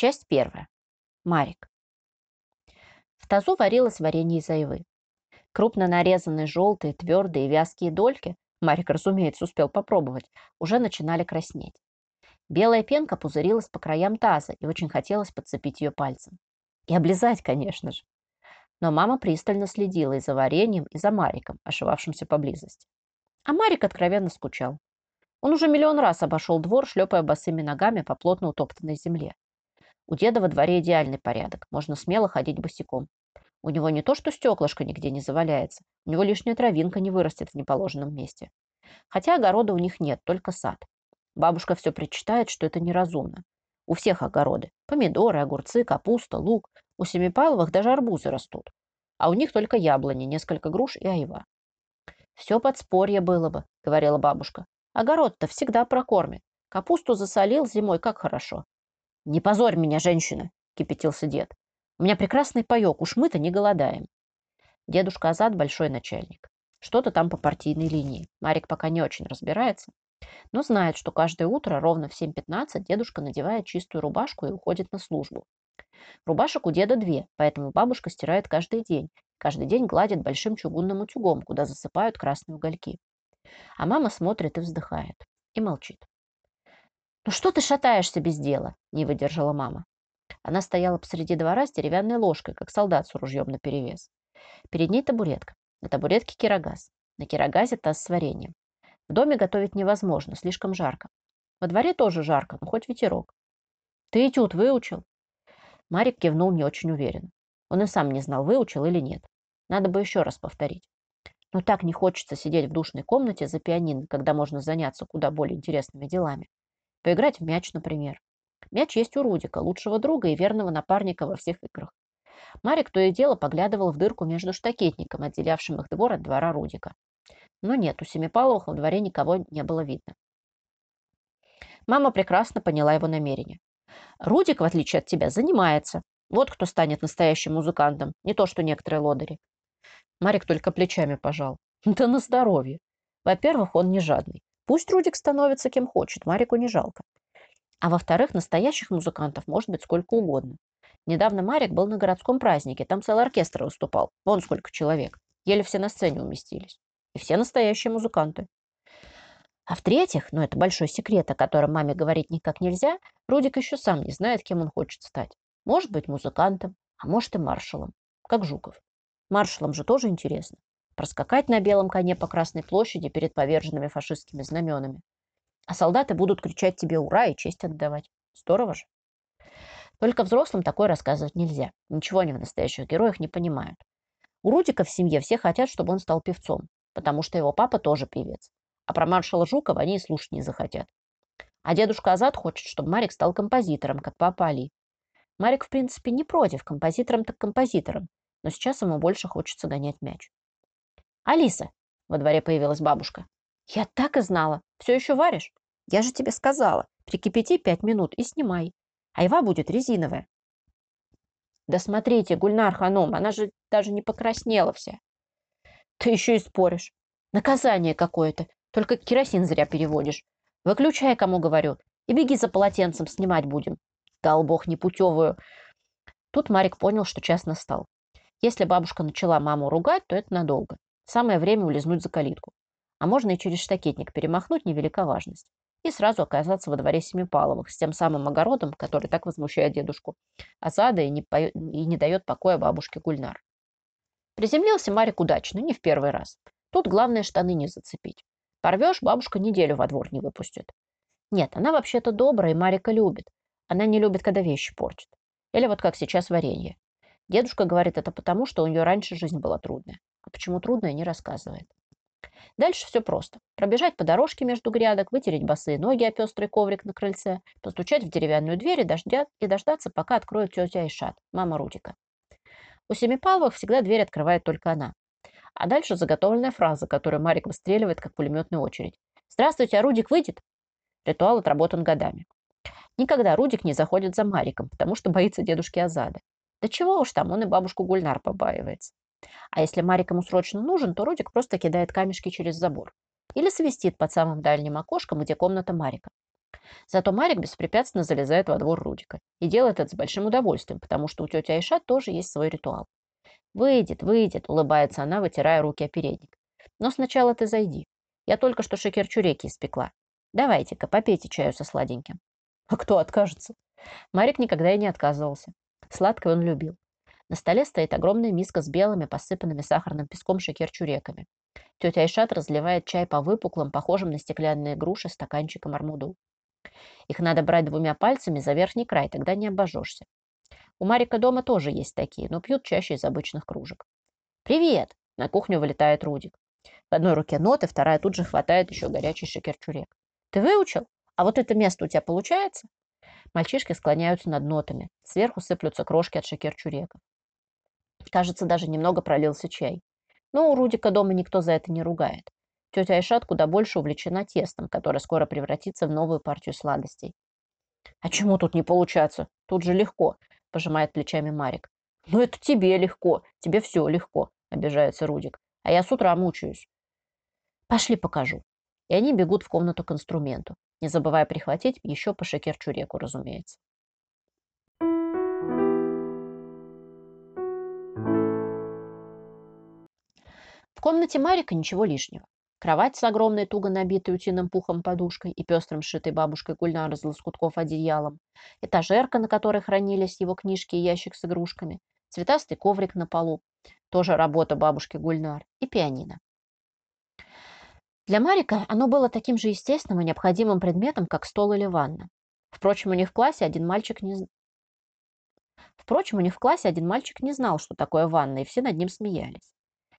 Часть первая. Марик. В тазу варилось варенье из айвы. Крупно нарезанные желтые, твердые и вязкие дольки, Марик, разумеется, успел попробовать, уже начинали краснеть. Белая пенка пузырилась по краям таза, и очень хотелось подцепить ее пальцем. И облизать, конечно же. Но мама пристально следила и за вареньем, и за Мариком, ошивавшимся поблизости. А Марик откровенно скучал. Он уже миллион раз обошел двор, шлепая босыми ногами по плотно утоптанной земле. У деда во дворе идеальный порядок, можно смело ходить босиком. У него не то, что стеклышко нигде не заваляется, у него лишняя травинка не вырастет в неположенном месте. Хотя огорода у них нет, только сад. Бабушка все причитает, что это неразумно. У всех огороды. Помидоры, огурцы, капуста, лук. У Семипаловых даже арбузы растут. А у них только яблони, несколько груш и айва. «Все подспорье было бы», — говорила бабушка. «Огород-то всегда прокормит. Капусту засолил зимой, как хорошо». «Не позорь меня, женщина», — кипятился дед. «У меня прекрасный паек, уж мы-то не голодаем». Дедушка Азат большой начальник. Что-то там по партийной линии. Марик пока не очень разбирается, но знает, что каждое утро ровно в 7.15 дедушка надевает чистую рубашку и уходит на службу. Рубашек у деда две, поэтому бабушка стирает каждый день. Каждый день гладит большим чугунным утюгом, куда засыпают красные угольки. А мама смотрит и вздыхает. И молчит. «Ну что ты шатаешься без дела?» – не выдержала мама. Она стояла посреди двора с деревянной ложкой, как солдат с ружьем наперевес. Перед ней табуретка. На табуретке кирогаз. На кирогазе таз с вареньем. В доме готовить невозможно, слишком жарко. Во дворе тоже жарко, но хоть ветерок. Ты этюд выучил? Марик кивнул не очень уверенно. Он и сам не знал, выучил или нет. Надо бы еще раз повторить. Но так не хочется сидеть в душной комнате за пианино, когда можно заняться куда более интересными делами. Поиграть в мяч, например. Мяч есть у Рудика, лучшего друга и верного напарника во всех играх. Марик то и дело поглядывал в дырку между штакетником, отделявшим их двор от двора Рудика. Но нет, у Семипаловых во дворе никого не было видно. Мама прекрасно поняла его намерение. Рудик, в отличие от тебя, занимается. Вот кто станет настоящим музыкантом, не то что некоторые лодыри. Марик только плечами пожал. Да на здоровье. Во-первых, он не жадный. Пусть Рудик становится кем хочет, Марику не жалко. А во-вторых, настоящих музыкантов может быть сколько угодно. Недавно Марик был на городском празднике, там целый оркестр выступал. Вон сколько человек. Еле все на сцене уместились. И все настоящие музыканты. А в-третьих, ну это большой секрет, о котором маме говорить никак нельзя, Рудик еще сам не знает, кем он хочет стать. Может быть музыкантом, а может и маршалом, как Жуков. Маршалом же тоже интересно. Проскакать на белом коне по Красной площади перед поверженными фашистскими знаменами. А солдаты будут кричать тебе «Ура!» и честь отдавать. Здорово же. Только взрослым такое рассказывать нельзя. Ничего они в настоящих героях не понимают. У Рудика в семье все хотят, чтобы он стал певцом потому что его папа тоже певец. А про маршала Жукова они и слушать не захотят. А дедушка Азат хочет, чтобы Марик стал композитором, как папа Али. Марик, в принципе, не против, композитором так композитором, но сейчас ему больше хочется гонять мяч. «Алиса!» – во дворе появилась бабушка. «Я так и знала. Все еще варишь? Я же тебе сказала. Прикипяти пять минут и снимай. Айва будет резиновая». «Да смотрите, Гульнар Ханом, она же даже не покраснела вся». Ты еще и споришь. Наказание какое-то. Только керосин зря переводишь. Выключай, кому говорю. И беги за полотенцем, снимать будем. Дал бог непутевую. Тут Марик понял, что час настал. Если бабушка начала маму ругать, то это надолго. Самое время улизнуть за калитку. А можно и через штакетник перемахнуть, невелика важность. И сразу оказаться во дворе Семипаловых с тем самым огородом, который так возмущает дедушку. А зада и не, по... и не дает покоя бабушке Гульнар. Приземлился Марик удачно, не в первый раз. Тут главное штаны не зацепить. Порвешь, бабушка неделю во двор не выпустит. Нет, она вообще-то добрая и Марика любит. Она не любит, когда вещи портит. Или вот как сейчас варенье. Дедушка говорит это потому, что у нее раньше жизнь была трудная. А почему трудная, не рассказывает. Дальше все просто. Пробежать по дорожке между грядок, вытереть босые ноги о пестрый коврик на крыльце, постучать в деревянную дверь и, дождя... и дождаться, пока откроет тетя Ишат, мама Рудика. У Семипаловых всегда дверь открывает только она. А дальше заготовленная фраза, которую Марик выстреливает, как пулеметную очередь. «Здравствуйте, а Рудик выйдет?» Ритуал отработан годами. Никогда Рудик не заходит за Мариком, потому что боится дедушки Азада. Да чего уж там, он и бабушку Гульнар побаивается. А если Марик ему срочно нужен, то Рудик просто кидает камешки через забор. Или свистит под самым дальним окошком, где комната Марика. Зато Марик беспрепятственно залезает во двор Рудика. И делает это с большим удовольствием, потому что у тети Айша тоже есть свой ритуал. «Выйдет, выйдет», – улыбается она, вытирая руки о передник. «Но сначала ты зайди. Я только что шекер-чуреки испекла. Давайте-ка, попейте чаю со сладеньким». А кто откажется? Марик никогда и не отказывался. Сладкое он любил. На столе стоит огромная миска с белыми, посыпанными сахарным песком шекер-чуреками. Тетя Айшат разливает чай по выпуклым, похожим на стеклянные груши, стаканчикам армуду. Их надо брать двумя пальцами за верхний край, тогда не обожжешься. У Марика дома тоже есть такие, но пьют чаще из обычных кружек. «Привет!» – на кухню вылетает Рудик. В одной руке ноты, вторая тут же хватает еще горячий шекер-чурек. «Ты выучил? А вот это место у тебя получается?» Мальчишки склоняются над нотами. Сверху сыплются крошки от шекер-чуреков. Кажется, даже немного пролился чай. Но у Рудика дома никто за это не ругает. Тетя Айшат куда больше увлечена тестом, которое скоро превратится в новую партию сладостей. «А чему тут не получаться? Тут же легко», – пожимает плечами Марик. «Ну это тебе легко, тебе все легко», – обижается Рудик. «А я с утра мучаюсь». «Пошли покажу». И они бегут в комнату к инструменту, не забывая прихватить еще по шекер-чуреку, разумеется. В комнате Марика ничего лишнего. Кровать с огромной туго набитой утиным пухом подушкой и пестрым сшитой бабушкой Гульнар из лоскутков одеялом, этажерка, на которой хранились его книжки и ящик с игрушками, цветастый коврик на полу, тоже работа бабушки Гульнар, и пианино. Для Марика оно было таким же естественным и необходимым предметом, как стол или ванна. Впрочем, у них в классе один мальчик не Впрочем, у них в классе один мальчик не знал, что такое ванна, и все над ним смеялись.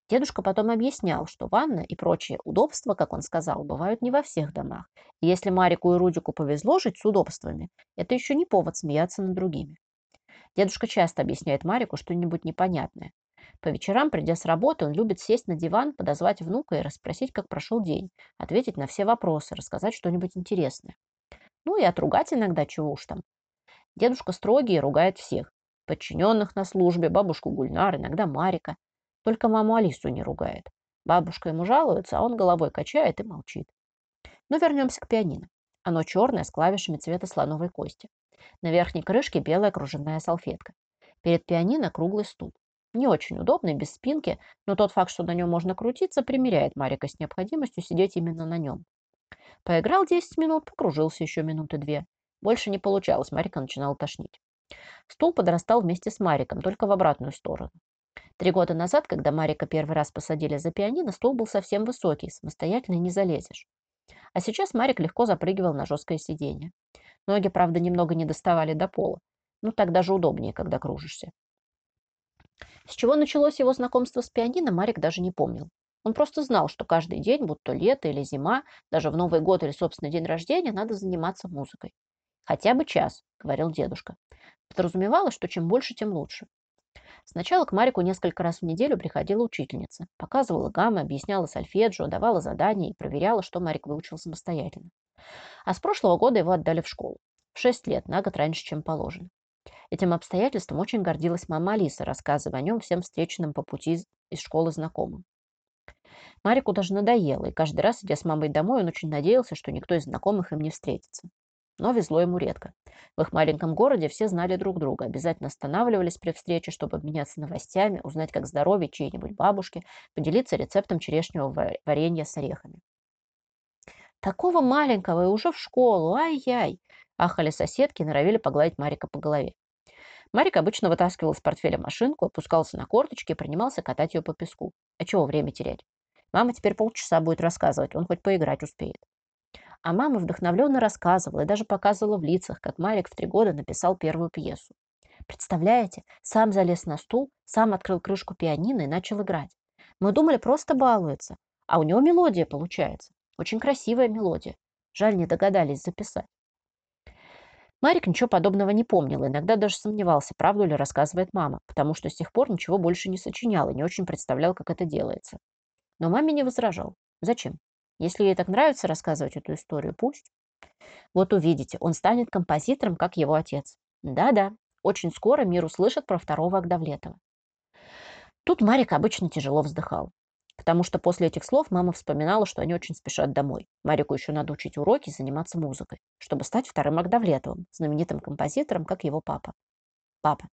Дедушка потом объяснял, что ванна и прочие удобства, как он сказал, бывают не во всех домах. И если Марику и Рудику повезло жить с удобствами, это еще не повод смеяться над другими. Дедушка часто объясняет Марику что-нибудь непонятное. По вечерам, придя с работы, он любит сесть на диван, подозвать внука и расспросить, как прошел день, ответить на все вопросы, рассказать что-нибудь интересное. Ну и отругать иногда, чего уж там. Дедушка строгий и ругает всех. Подчиненных на службе, бабушку Гульнар, иногда Марика. Только маму Алису не ругает. Бабушка ему жалуется, а он головой качает и молчит. Но вернемся к пианино. Оно черное, с клавишами цвета слоновой кости. На верхней крышке белая кружевная салфетка. Перед пианино круглый стул. Не очень удобный, без спинки, но тот факт, что на нем можно крутиться, примеряет Марика с необходимостью сидеть именно на нем. Поиграл 10 минут, покружился еще минуты две. Больше не получалось, Марика начинала тошнить. Стул подрастал вместе с Мариком, только в обратную сторону. Три года назад, когда Марика первый раз посадили за пианино, стол был совсем высокий, самостоятельно не залезешь. А сейчас Марик легко запрыгивал на жесткое сиденье. Ноги, правда, немного не доставали до пола. Ну, так даже удобнее, когда кружишься. С чего началось его знакомство с пианино, Марик даже не помнил. Он просто знал, что каждый день, будь то лето или зима, даже в Новый год или собственный день рождения, надо заниматься музыкой. «Хотя бы час», — говорил дедушка. Подразумевалось, что чем больше, тем лучше. Сначала к Марику несколько раз в неделю приходила учительница, показывала гаммы, объясняла сольфеджио, давала задания и проверяла, что Марик выучил самостоятельно. А с прошлого года его отдали в школу. В шесть лет, на год раньше, чем положено. Этим обстоятельством очень гордилась мама Алиса, рассказывая о нем всем встреченным по пути из школы знакомым. Марику даже надоело, и каждый раз, идя с мамой домой, он очень надеялся, что никто из знакомых им не встретится. Но везло ему редко. В их маленьком городе все знали друг друга, обязательно останавливались при встрече, чтобы обменяться новостями, узнать, как здоровье чьей-нибудь бабушки, поделиться рецептом черешневого варенья с орехами. «Такого маленького и уже в школу! Ай-яй!» Ахали соседки и норовили погладить Марика по голове. Марик обычно вытаскивал из портфеля машинку, опускался на корточки и принимался катать ее по песку. А чего время терять? Мама теперь полчаса будет рассказывать, он хоть поиграть успеет. А мама вдохновленно рассказывала и даже показывала в лицах, как Марик в три года написал первую пьесу. Представляете, сам залез на стул, сам открыл крышку пианино и начал играть. Мы думали, просто балуется, а у него мелодия получается. Очень красивая мелодия. Жаль, не догадались записать. Марик ничего подобного не помнил, иногда даже сомневался, правду ли рассказывает мама, потому что с тех пор ничего больше не сочинял и не очень представлял, как это делается. Но маме не возражал. Зачем? Если ей так нравится рассказывать эту историю, пусть. Вот увидите, он станет композитором, как его отец. Да-да, очень скоро мир услышит про второго Агдавлетова. Тут Марик обычно тяжело вздыхал. Потому что после этих слов мама вспоминала, что они очень спешат домой. Марику еще надо учить уроки и заниматься музыкой, чтобы стать вторым Агдавлетовым, знаменитым композитором, как его папа. Папа.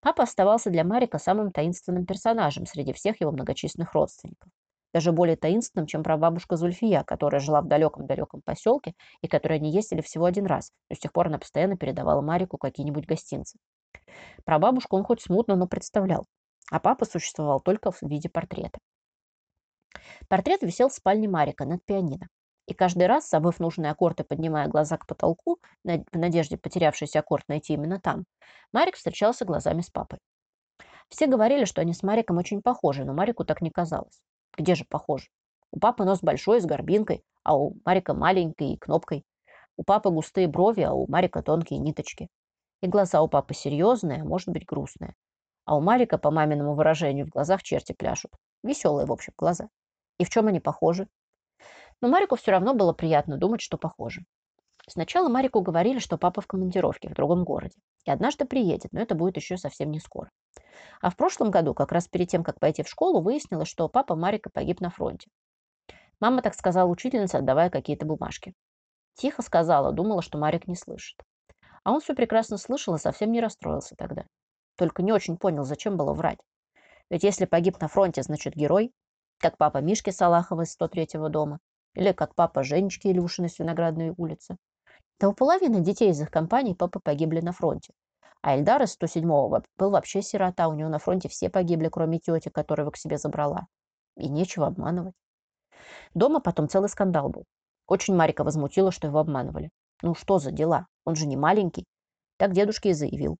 Папа оставался для Марика самым таинственным персонажем среди всех его многочисленных родственников. Даже более таинственным, чем прабабушка Зульфия, которая жила в далеком-далеком поселке и которой они ездили всего один раз, но с тех пор она постоянно передавала Марику какие-нибудь гостинцы. Прабабушку он хоть смутно, но представлял, а папа существовал только в виде портрета. Портрет висел в спальне Марика над пианино. И каждый раз, забыв нужный аккорд и поднимая глаза к потолку, в надежде потерявшийся аккорд найти именно там, Марик встречался глазами с папой. Все говорили, что они с Мариком очень похожи, но Марику так не казалось. Где же похожи? У папы нос большой, с горбинкой, а у Марика маленький и кнопкой. У папы густые брови, а у Марика тонкие ниточки. И глаза у папы серьезные, а может быть грустные. А у Марика, по маминому выражению, в глазах черти пляшут. Веселые, в общем, глаза. И в чем они похожи? Но Марику все равно было приятно думать, что похожи. Сначала Марику говорили, что папа в командировке в другом городе. И однажды приедет, но это будет еще совсем не скоро. А в прошлом году, как раз перед тем, как пойти в школу, выяснилось, что папа Марика погиб на фронте. Мама так сказала учительнице, отдавая какие-то бумажки. Тихо сказала, думала, что Марик не слышит. А он все прекрасно слышал и совсем не расстроился тогда. Только не очень понял, зачем было врать. Ведь если погиб на фронте, значит герой, как папа Мишки Салахова из 103-го дома, или как папа Женечки Илюшина с Виноградной улицы. Да у половины детей из их компании папы погибли на фронте. А Эльдар из 107-го был вообще сирота, у него на фронте все погибли, кроме тети, которая его к себе забрала. И нечего обманывать. Дома потом целый скандал был. Очень Марика возмутила, что его обманывали. Ну что за дела? Он же не маленький. Так дедушке и заявил.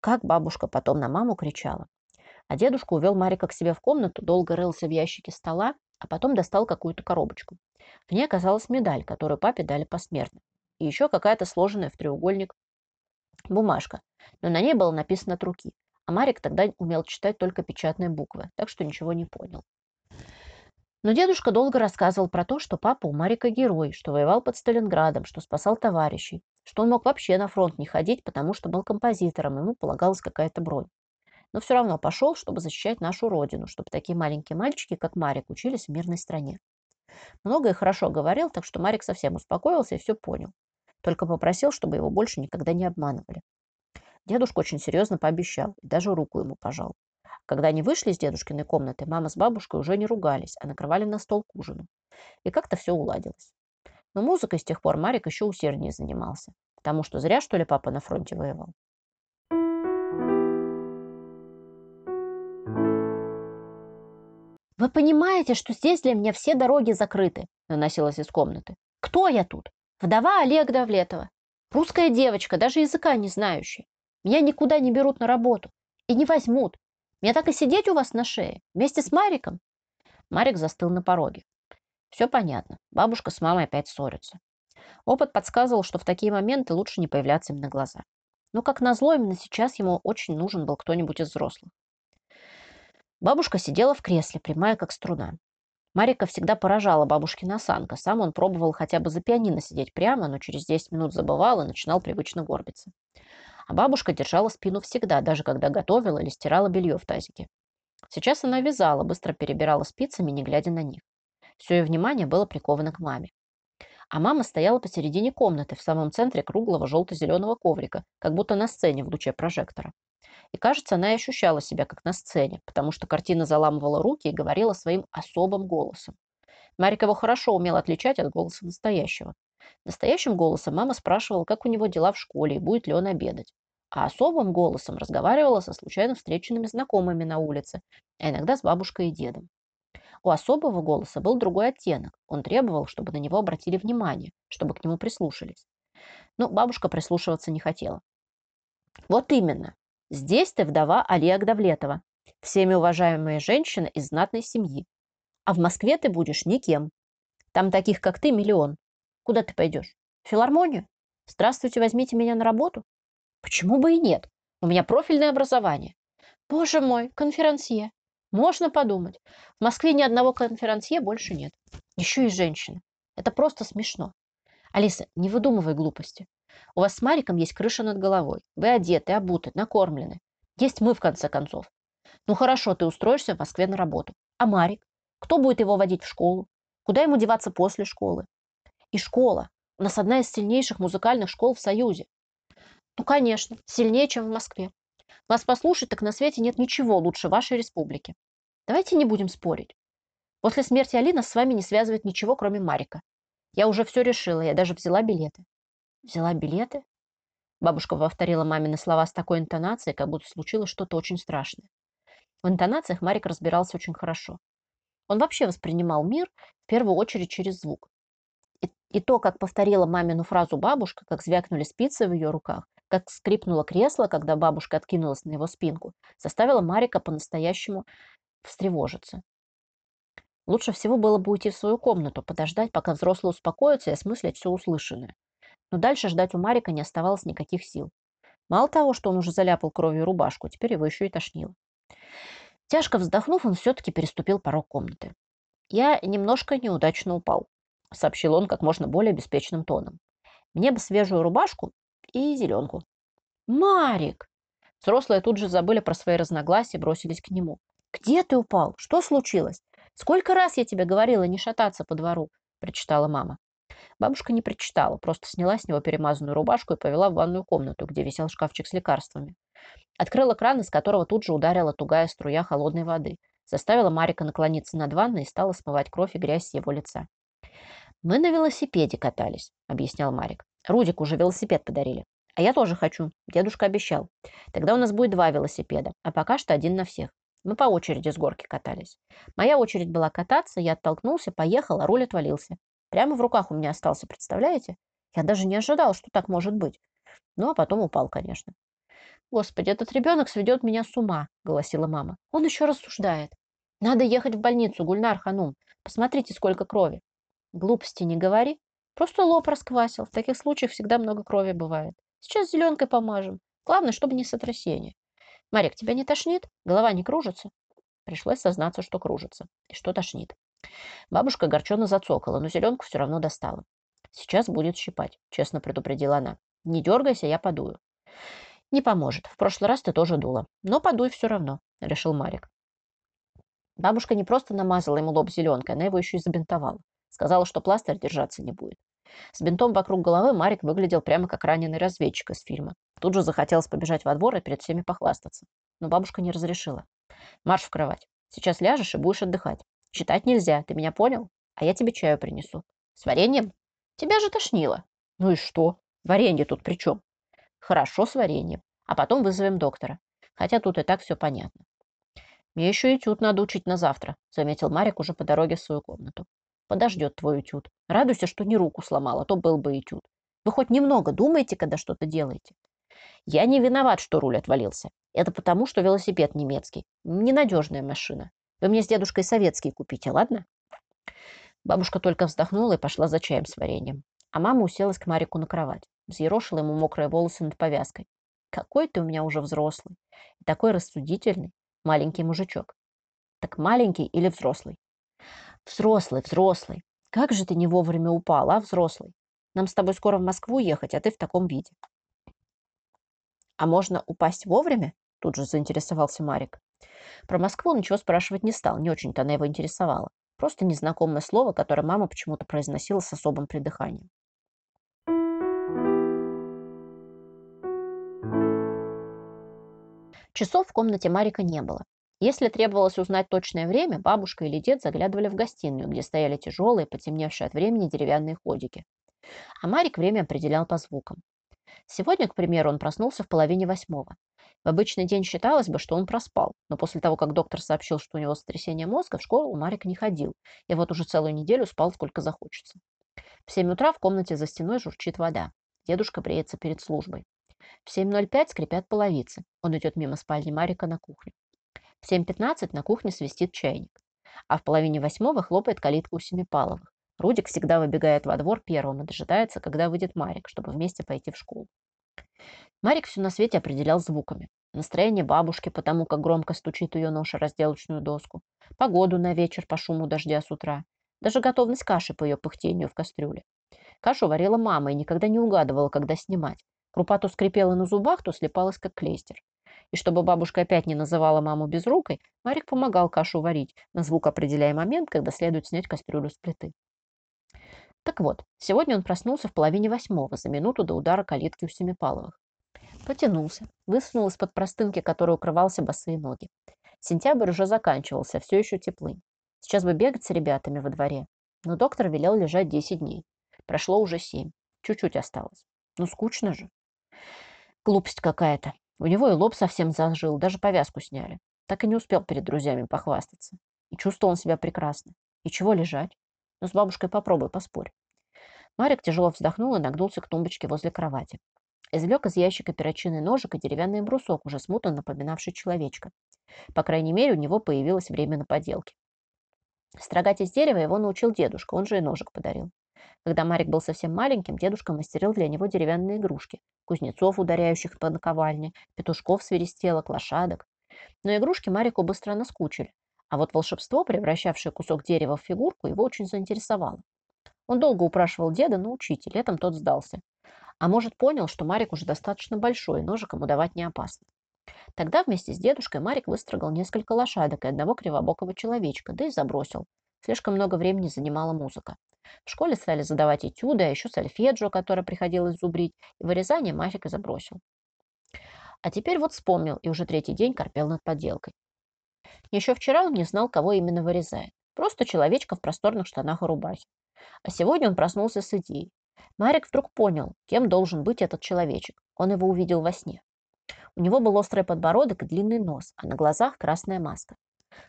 Как бабушка потом на маму кричала. А дедушка увел Марика к себе в комнату, долго рылся в ящике стола, а потом достал какую-то коробочку. В ней оказалась медаль, которую папе дали посмертно. И еще какая-то сложенная в треугольник бумажка, но на ней было написано от руки. А Марик тогда умел читать только печатные буквы, так что ничего не понял. Но дедушка долго рассказывал про то, что папа у Марика герой, что воевал под Сталинградом, что спасал товарищей, что он мог вообще на фронт не ходить, потому что был композитором, ему полагалась какая-то бронь. Но все равно пошел, чтобы защищать нашу родину, чтобы такие маленькие мальчики, как Марик, учились в мирной стране. Много и хорошо говорил, так что Марик совсем успокоился и все понял. Только попросил, чтобы его больше никогда не обманывали. Дедушка очень серьезно пообещал и даже руку ему пожал. Когда они вышли из дедушкиной комнаты, мама с бабушкой уже не ругались, а накрывали на стол к ужину. И как-то все уладилось. Но музыкой с тех пор Марик еще усерднее занимался. Потому что зря, что ли, папа на фронте воевал. «Вы понимаете, что здесь для меня все дороги закрыты?» доносилась из комнаты. «Кто я тут? Вдова Олега Давлетова. Русская девочка, даже языка не знающая. Меня никуда не берут на работу. И не возьмут. Мне так и сидеть у вас на шее, вместе с Мариком?» Марик застыл на пороге. Все понятно. Бабушка с мамой опять ссорятся. Опыт подсказывал, что в такие моменты лучше не появляться им на глаза. Но, как назло, именно сейчас ему очень нужен был кто-нибудь из взрослых. Бабушка сидела в кресле, прямая как струна. Марика всегда поражала бабушкина осанка. Сам он пробовал хотя бы за пианино сидеть прямо, но через 10 минут забывал и начинал привычно горбиться. А бабушка держала спину всегда, даже когда готовила или стирала белье в тазике. Сейчас она вязала, быстро перебирала спицами, не глядя на них. Все ее внимание было приковано к маме. А мама стояла посередине комнаты, в самом центре круглого желто-зеленого коврика, как будто на сцене в луче прожектора. И, кажется, она ощущала себя как на сцене, потому что картина заламывала руки и говорила своим особым голосом. Марик его хорошо умел отличать от голоса настоящего. Настоящим голосом мама спрашивала, как у него дела в школе и будет ли он обедать. А особым голосом разговаривала со случайно встреченными знакомыми на улице, а иногда с бабушкой и дедом. У особого голоса был другой оттенок. Он требовал, чтобы на него обратили внимание, чтобы к нему прислушались. Но бабушка прислушиваться не хотела. Вот именно. Здесь ты вдова Олега Давлетова, всеми уважаемая женщина из знатной семьи. А в Москве ты будешь никем. Там таких, как ты, миллион. Куда ты пойдешь? В филармонию? Здравствуйте, возьмите меня на работу? Почему бы и нет? У меня профильное образование. Боже мой, конферансье. Можно подумать. В Москве ни одного конферансье больше нет. Еще и женщины. Это просто смешно. Алиса, не выдумывай глупости. У вас с Мариком есть крыша над головой. Вы одеты, обуты, накормлены. Есть мы, в конце концов. Ну хорошо, ты устроишься в Москве на работу. А Марик? Кто будет его водить в школу? Куда ему деваться после школы? И школа. У нас одна из сильнейших музыкальных школ в Союзе. Ну, конечно, сильнее, чем в Москве. Вас послушать, так на свете нет ничего лучше вашей республики. Давайте не будем спорить. После смерти Алина с вами не связывает ничего, кроме Марика. Я уже все решила, я даже взяла билеты. Взяла билеты? Бабушка повторила мамины слова с такой интонацией, как будто случилось что-то очень страшное. В интонациях Марик разбирался очень хорошо. Он вообще воспринимал мир в первую очередь через звук. И, и то, как повторила мамину фразу бабушка, как звякнули спицы в ее руках, как скрипнуло кресло, когда бабушка откинулась на его спинку, заставило Марика по-настоящему встревожиться. Лучше всего было бы уйти в свою комнату, подождать, пока взрослые успокоятся и осмыслить все услышанное. Но дальше ждать у Марика не оставалось никаких сил. Мало того, что он уже заляпал кровью рубашку, теперь его еще и тошнило. Тяжко вздохнув, он все-таки переступил порог комнаты. «Я немножко неудачно упал», — сообщил он как можно более беспечным тоном. «Мне бы свежую рубашку и зеленку». «Марик!» Взрослые тут же забыли про свои разногласия и бросились к нему. «Где ты упал? Что случилось? «Сколько раз я тебе говорила не шататься по двору?» – прочитала мама. Бабушка не прочитала, просто сняла с него перемазанную рубашку и повела в ванную комнату, где висел шкафчик с лекарствами. Открыла кран, из которого тут же ударила тугая струя холодной воды. Заставила Марика наклониться над ванной и стала смывать кровь и грязь с его лица. «Мы на велосипеде катались», — объяснял Марик. «Рудику уже велосипед подарили. А я тоже хочу. Дедушка обещал. Тогда у нас будет два велосипеда, а пока что один на всех. Мы по очереди с горки катались. Моя очередь была кататься, я оттолкнулся, поехал, а руль отвалился. Прямо в руках у меня остался, представляете? Я даже не ожидал, что так может быть. Ну, а потом упал, конечно. «Господи, этот ребенок сведет меня с ума», — голосила мама. «Он еще рассуждает. Надо ехать в больницу, Гульнар Ханум. Посмотрите, сколько крови». «Глупости не говори. Просто лоб расквасил. В таких случаях всегда много крови бывает. Сейчас зеленкой помажем. Главное, чтобы не сотрясение. «Марик, тебя не тошнит? Голова не кружится?» Пришлось сознаться, что кружится, и что тошнит. Бабушка горченно зацокала, но зеленку все равно достала. «Сейчас будет щипать», — честно предупредила она. «Не дергайся, я подую». «Не поможет. В прошлый раз ты тоже дула. Но подуй все равно», — решил Марик. Бабушка не просто намазала ему лоб зеленкой, она его еще и забинтовала. Сказала, что пластырь держаться не будет. С бинтом вокруг головы Марик выглядел прямо как раненый разведчик из фильма. Тут же захотелось побежать во двор и перед всеми похвастаться. Но бабушка не разрешила. «Марш в кровать. Сейчас ляжешь и будешь отдыхать. Читать нельзя, ты меня понял? А я тебе чаю принесу. С вареньем? Тебя же тошнило. Ну и что? Варенье тут при чем? Хорошо с вареньем. А потом вызовем доктора. Хотя тут и так все понятно. Мне еще этюд надо учить на завтра, заметил Марик уже по дороге в свою комнату. Подождет твой этюд. Радуйся, что не руку сломал, а то был бы этюд. Вы хоть немного думаете, когда что-то делаете? Я не виноват, что руль отвалился. Это потому, что велосипед немецкий. Ненадежная машина. Вы мне с дедушкой советский купите, ладно? Бабушка только вздохнула и пошла за чаем с вареньем. А мама уселась к Марику на кровать. Взъерошила ему мокрые волосы над повязкой. Какой ты у меня уже взрослый. И такой рассудительный. Маленький мужичок. Так маленький или взрослый? Взрослый, взрослый. Как же ты не вовремя упал, а, взрослый? Нам с тобой скоро в Москву ехать, а ты в таком виде. «А можно упасть вовремя?» Тут же заинтересовался Марик. Про Москву ничего спрашивать не стал, не очень-то она его интересовала. Просто незнакомое слово, которое мама почему-то произносила с особым придыханием. Часов в комнате Марика не было. Если требовалось узнать точное время, бабушка или дед заглядывали в гостиную, где стояли тяжелые, потемневшие от времени деревянные ходики. А Марик время определял по звукам. Сегодня, к примеру, он проснулся в половине восьмого. В обычный день считалось бы, что он проспал, но после того, как доктор сообщил, что у него сотрясение мозга, в школу Марик не ходил, и вот уже целую неделю спал сколько захочется. В 7 утра в комнате за стеной журчит вода. Дедушка бреется перед службой. В 7.05 скрипят половицы. Он идет мимо спальни Марика на кухню. В 7.15 на кухне свистит чайник. А в половине восьмого хлопает калитка у Семипаловых. Рудик всегда выбегает во двор первым и дожидается, когда выйдет Марик, чтобы вместе пойти в школу. Марик все на свете определял звуками. Настроение бабушки, потому как громко стучит ее нож разделочную доску. Погоду на вечер по шуму дождя с утра. Даже готовность каши по ее пыхтению в кастрюле. Кашу варила мама и никогда не угадывала, когда снимать. Крупа то скрипела на зубах, то слепалась, как клейстер. И чтобы бабушка опять не называла маму безрукой, Марик помогал кашу варить, на звук определяя момент, когда следует снять кастрюлю с плиты. Так вот, сегодня он проснулся в половине восьмого, за минуту до удара калитки у Семипаловых. Потянулся, высунул из-под простынки, которой укрывался босые ноги. Сентябрь уже заканчивался, все еще теплый. Сейчас бы бегать с ребятами во дворе. Но доктор велел лежать 10 дней. Прошло уже 7. Чуть-чуть осталось. Ну, скучно же. Глупость какая-то. У него и лоб совсем зажил, даже повязку сняли. Так и не успел перед друзьями похвастаться. И чувствовал он себя прекрасно. И чего лежать? Ну, с бабушкой попробуй, поспорь. Марик тяжело вздохнул и нагнулся к тумбочке возле кровати. Извлек из ящика перочинный ножик и деревянный брусок, уже смутно напоминавший человечка. По крайней мере, у него появилось время на поделки. Строгать из дерева его научил дедушка, он же и ножик подарил. Когда Марик был совсем маленьким, дедушка мастерил для него деревянные игрушки. Кузнецов, ударяющих по наковальне, петушков свиристелок, лошадок. Но игрушки Марику быстро наскучили. А вот волшебство, превращавшее кусок дерева в фигурку, его очень заинтересовало. Он долго упрашивал деда научить, и летом тот сдался. А может, понял, что Марик уже достаточно большой, и ножик давать не опасно. Тогда вместе с дедушкой Марик выстрогал несколько лошадок и одного кривобокого человечка, да и забросил. Слишком много времени занимала музыка. В школе стали задавать этюды, а еще сольфеджио, которое приходилось зубрить, и вырезание Марик и забросил. А теперь вот вспомнил и уже третий день корпел над подделкой. Еще вчера он не знал, кого именно вырезает. Просто человечка в просторных штанах и рубахе. А сегодня он проснулся с идеей. Марик вдруг понял, кем должен быть этот человечек. Он его увидел во сне. У него был острый подбородок и длинный нос, а на глазах красная маска.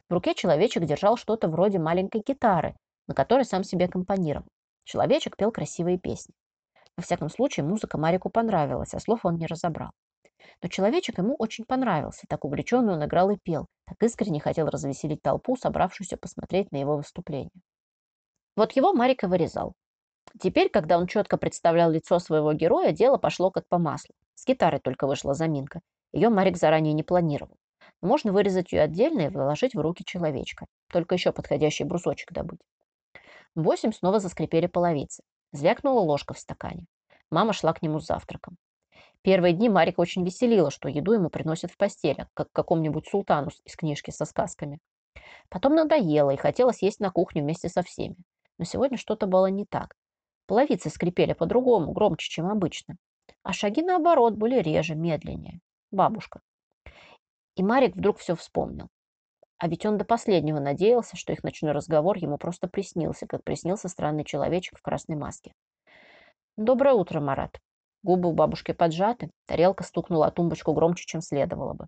В руке человечек держал что-то вроде маленькой гитары, на которой сам себе компонировал. Человечек пел красивые песни. Во всяком случае, музыка Марику понравилась, а слов он не разобрал. Но человечек ему очень понравился, так увлеченно он играл и пел, так искренне хотел развеселить толпу, собравшуюся посмотреть на его выступление. Вот его Марик и вырезал. Теперь, когда он четко представлял лицо своего героя, дело пошло как по маслу. С гитарой только вышла заминка. Ее Марик заранее не планировал. Но можно вырезать ее отдельно и вложить в руки человечка. Только еще подходящий брусочек добыть. Восемь снова заскрипели половицы. Звякнула ложка в стакане. Мама шла к нему с завтраком. Первые дни Марика очень веселила, что еду ему приносят в постель, как какому-нибудь султану из книжки со сказками. Потом надоело и хотелось есть на кухню вместе со всеми. Но сегодня что-то было не так. Половицы скрипели по-другому, громче, чем обычно. А шаги, наоборот, были реже, медленнее. Бабушка. И Марик вдруг все вспомнил. А ведь он до последнего надеялся, что их ночной разговор ему просто приснился, как приснился странный человечек в красной маске. «Доброе утро, Марат», Губы у бабушки поджаты, тарелка стукнула о тумбочку громче, чем следовало бы.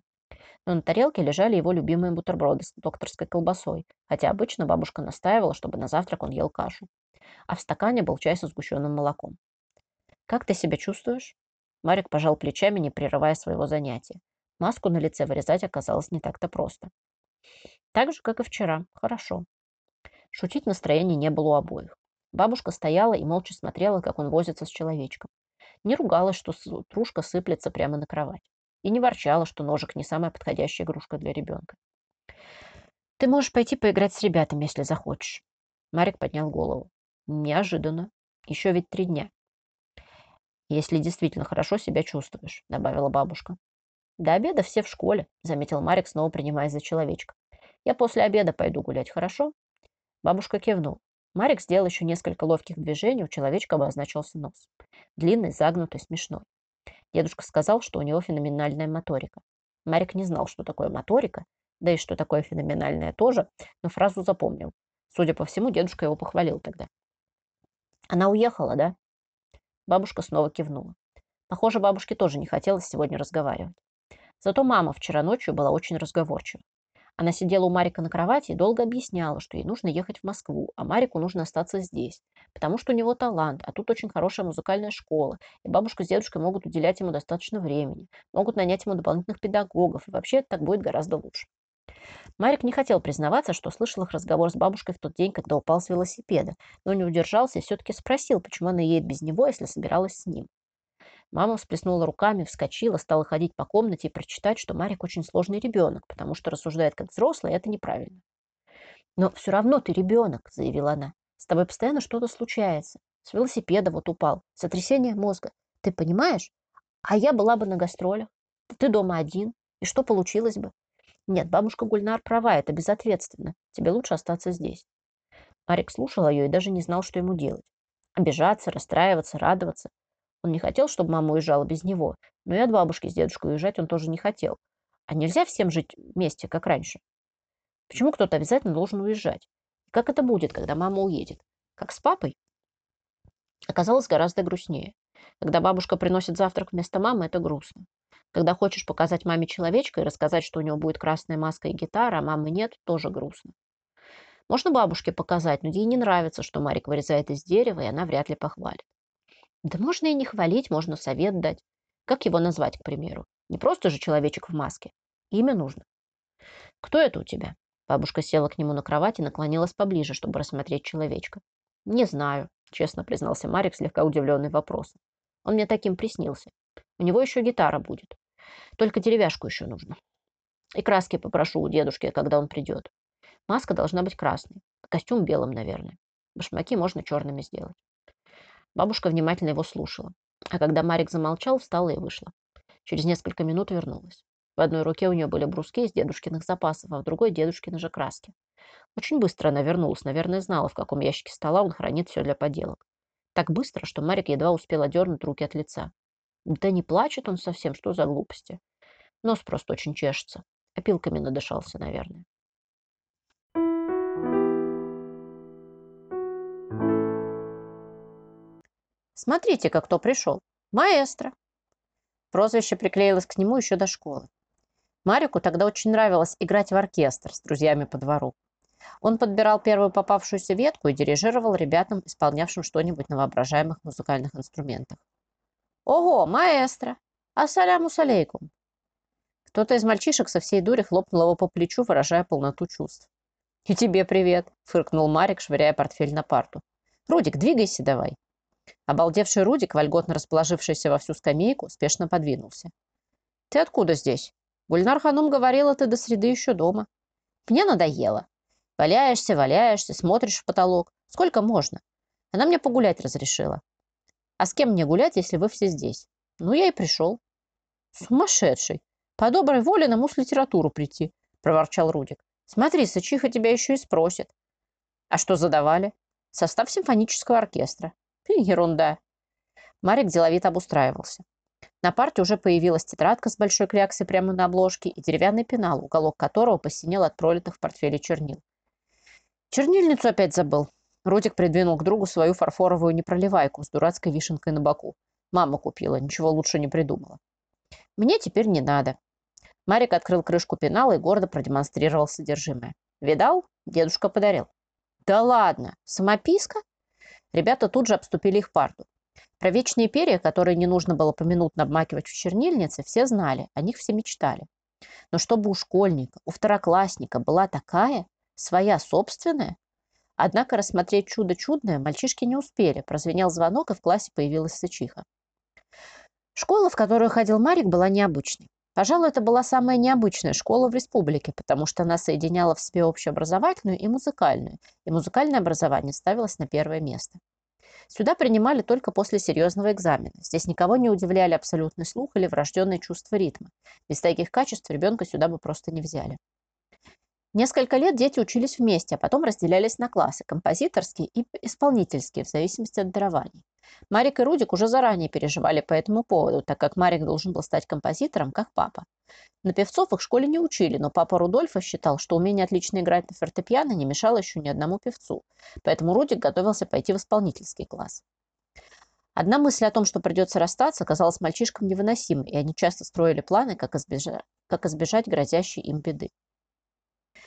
Но на тарелке лежали его любимые бутерброды с докторской колбасой, хотя обычно бабушка настаивала, чтобы на завтрак он ел кашу. А в стакане был чай со сгущенным молоком. «Как ты себя чувствуешь?» Марик пожал плечами, не прерывая своего занятия. Маску на лице вырезать оказалось не так-то просто. Так же, как и вчера. Хорошо. Шутить настроения не было у обоих. Бабушка стояла и молча смотрела, как он возится с человечком. Не ругалась, что трушка сыплется прямо на кровать. И не ворчала, что ножик не самая подходящая игрушка для ребенка. «Ты можешь пойти поиграть с ребятами, если захочешь». Марик поднял голову. «Неожиданно. Еще ведь три дня». «Если действительно хорошо себя чувствуешь», — добавила бабушка. «До обеда все в школе», — заметил Марик, снова принимаясь за человечка. «Я после обеда пойду гулять, хорошо?» Бабушка кивнул. Марик сделал еще несколько ловких движений, у человечка обозначился нос. Длинный, загнутый, смешной. Дедушка сказал, что у него феноменальная моторика. Марик не знал, что такое моторика, да и что такое феноменальная тоже, но фразу запомнил. Судя по всему, дедушка его похвалил тогда. Она уехала, да? Бабушка снова кивнула. Похоже, бабушке тоже не хотелось сегодня разговаривать. Зато мама вчера ночью была очень разговорчива. Она сидела у Марика на кровати и долго объясняла, что ей нужно ехать в Москву, а Марику нужно остаться здесь, потому что у него талант, а тут очень хорошая музыкальная школа, и бабушка с дедушкой могут уделять ему достаточно времени, могут нанять ему дополнительных педагогов, и вообще так будет гораздо лучше. Марик не хотел признаваться, что слышал их разговор с бабушкой в тот день, когда упал с велосипеда, но не удержался и все-таки спросил, почему она едет без него, если собиралась с ним. Мама всплеснула руками, вскочила, стала ходить по комнате и прочитать, что Марик очень сложный ребенок, потому что рассуждает как взрослый, и это неправильно. «Но все равно ты ребенок», — заявила она. «С тобой постоянно что-то случается. С велосипеда вот упал, сотрясение мозга. Ты понимаешь? А я была бы на гастролях. Ты дома один. И что получилось бы? Нет, бабушка Гульнар права, это безответственно. Тебе лучше остаться здесь. Марик слушал ее и даже не знал, что ему делать. Обижаться, расстраиваться, радоваться. Он не хотел, чтобы мама уезжала без него, но и от бабушки с дедушкой уезжать он тоже не хотел. А нельзя всем жить вместе, как раньше. Почему кто-то обязательно должен уезжать? Как это будет, когда мама уедет? Как с папой? Оказалось гораздо грустнее. Когда бабушка приносит завтрак вместо мамы, это грустно. Когда хочешь показать маме человечка и рассказать, что у него будет красная маска и гитара, а мамы нет, тоже грустно. Можно бабушке показать, но ей не нравится, что Марик вырезает из дерева, и она вряд ли похвалит. Да можно и не хвалить, можно совет дать. Как его назвать, к примеру? Не просто же человечек в маске. Имя нужно. Кто это у тебя? Бабушка села к нему на кровать и наклонилась поближе, чтобы рассмотреть человечка. Не знаю, честно признался Марик, слегка удивленный вопросом. Он мне таким приснился. У него еще гитара будет. Только деревяшку еще нужно. И краски попрошу у дедушки, когда он придет. Маска должна быть красной, костюм белым, наверное. Башмаки можно черными сделать. Бабушка внимательно его слушала. А когда Марик замолчал, встала и вышла. Через несколько минут вернулась. В одной руке у нее были бруски из дедушкиных запасов, а в другой дедушкины же краски. Очень быстро она вернулась, наверное, знала, в каком ящике стола он хранит все для поделок. Так быстро, что Марик едва успел одернуть руки от лица. Да не плачет он совсем, что за глупости. Нос просто очень чешется. Опилками надышался, наверное. Смотрите-ка, кто пришел. Маэстро. Прозвище приклеилось к нему еще до школы. Марику тогда очень нравилось играть в оркестр с друзьями по двору. Он подбирал первую попавшуюся ветку и дирижировал ребятам, исполнявшим что-нибудь на воображаемых музыкальных инструментах. «Ого, маэстро! Ассаляму салейкум!» Кто-то из мальчишек со всей дури хлопнул его по плечу, выражая полноту чувств. «И тебе привет!» – фыркнул Марик, швыряя портфель на парту. «Рудик, двигайся давай!» Обалдевший Рудик, вольготно расположившийся во всю скамейку, спешно подвинулся. «Ты откуда здесь? Гульнар Ханум говорила, ты до среды еще дома. Мне надоело. Валяешься, валяешься, смотришь в потолок. Сколько можно? Она мне погулять разрешила. А с кем мне гулять, если вы все здесь? Ну, я и пришел. Сумасшедший. По доброй воле на мус-литературу прийти, проворчал Рудик. Смотри, Сычиха тебя еще и спросит. А что задавали? Состав симфонического оркестра. Ерунда. Марик деловито обустраивался. На парте уже появилась тетрадка с большой кляксой прямо на обложке и деревянный пенал, уголок которого посинел от пролитых в портфеле чернил. Чернильницу опять забыл. Рудик придвинул к другу свою фарфоровую непроливайку с дурацкой вишенкой на боку. Мама купила, ничего лучше не придумала. Мне теперь не надо. Марик открыл крышку пенала и гордо продемонстрировал содержимое. Видал? Дедушка подарил. Да ладно, самописка? Ребята тут же обступили их парту. Про вечные перья, которые не нужно было поминутно обмакивать в чернильнице, все знали, о них все мечтали. Но чтобы у школьника, у второклассника была такая, своя собственная, Однако рассмотреть чудо чудное мальчишки не успели. Прозвенел звонок, и в классе появилась сычиха. Школа, в которую ходил Марик, была необычной. Пожалуй, это была самая необычная школа в республике, потому что она соединяла в себе общеобразовательную и музыкальную, и музыкальное образование ставилось на первое место. Сюда принимали только после серьезного экзамена. Здесь никого не удивляли абсолютный слух или врожденное чувство ритма. Без таких качеств ребенка сюда бы просто не взяли. Несколько лет дети учились вместе, а потом разделялись на классы – композиторские и исполнительские, в зависимости от дарований. Марик и Рудик уже заранее переживали по этому поводу, так как Марик должен был стать композитором, как папа. На певцов их в школе не учили, но папа Рудольфа считал, что умение отлично играть на фортепиано не мешало еще ни одному певцу. Поэтому Рудик готовился пойти в исполнительский класс. Одна мысль о том, что придется расстаться, казалась мальчишкам невыносимой, и они часто строили планы, как избежать, как избежать грозящей им беды.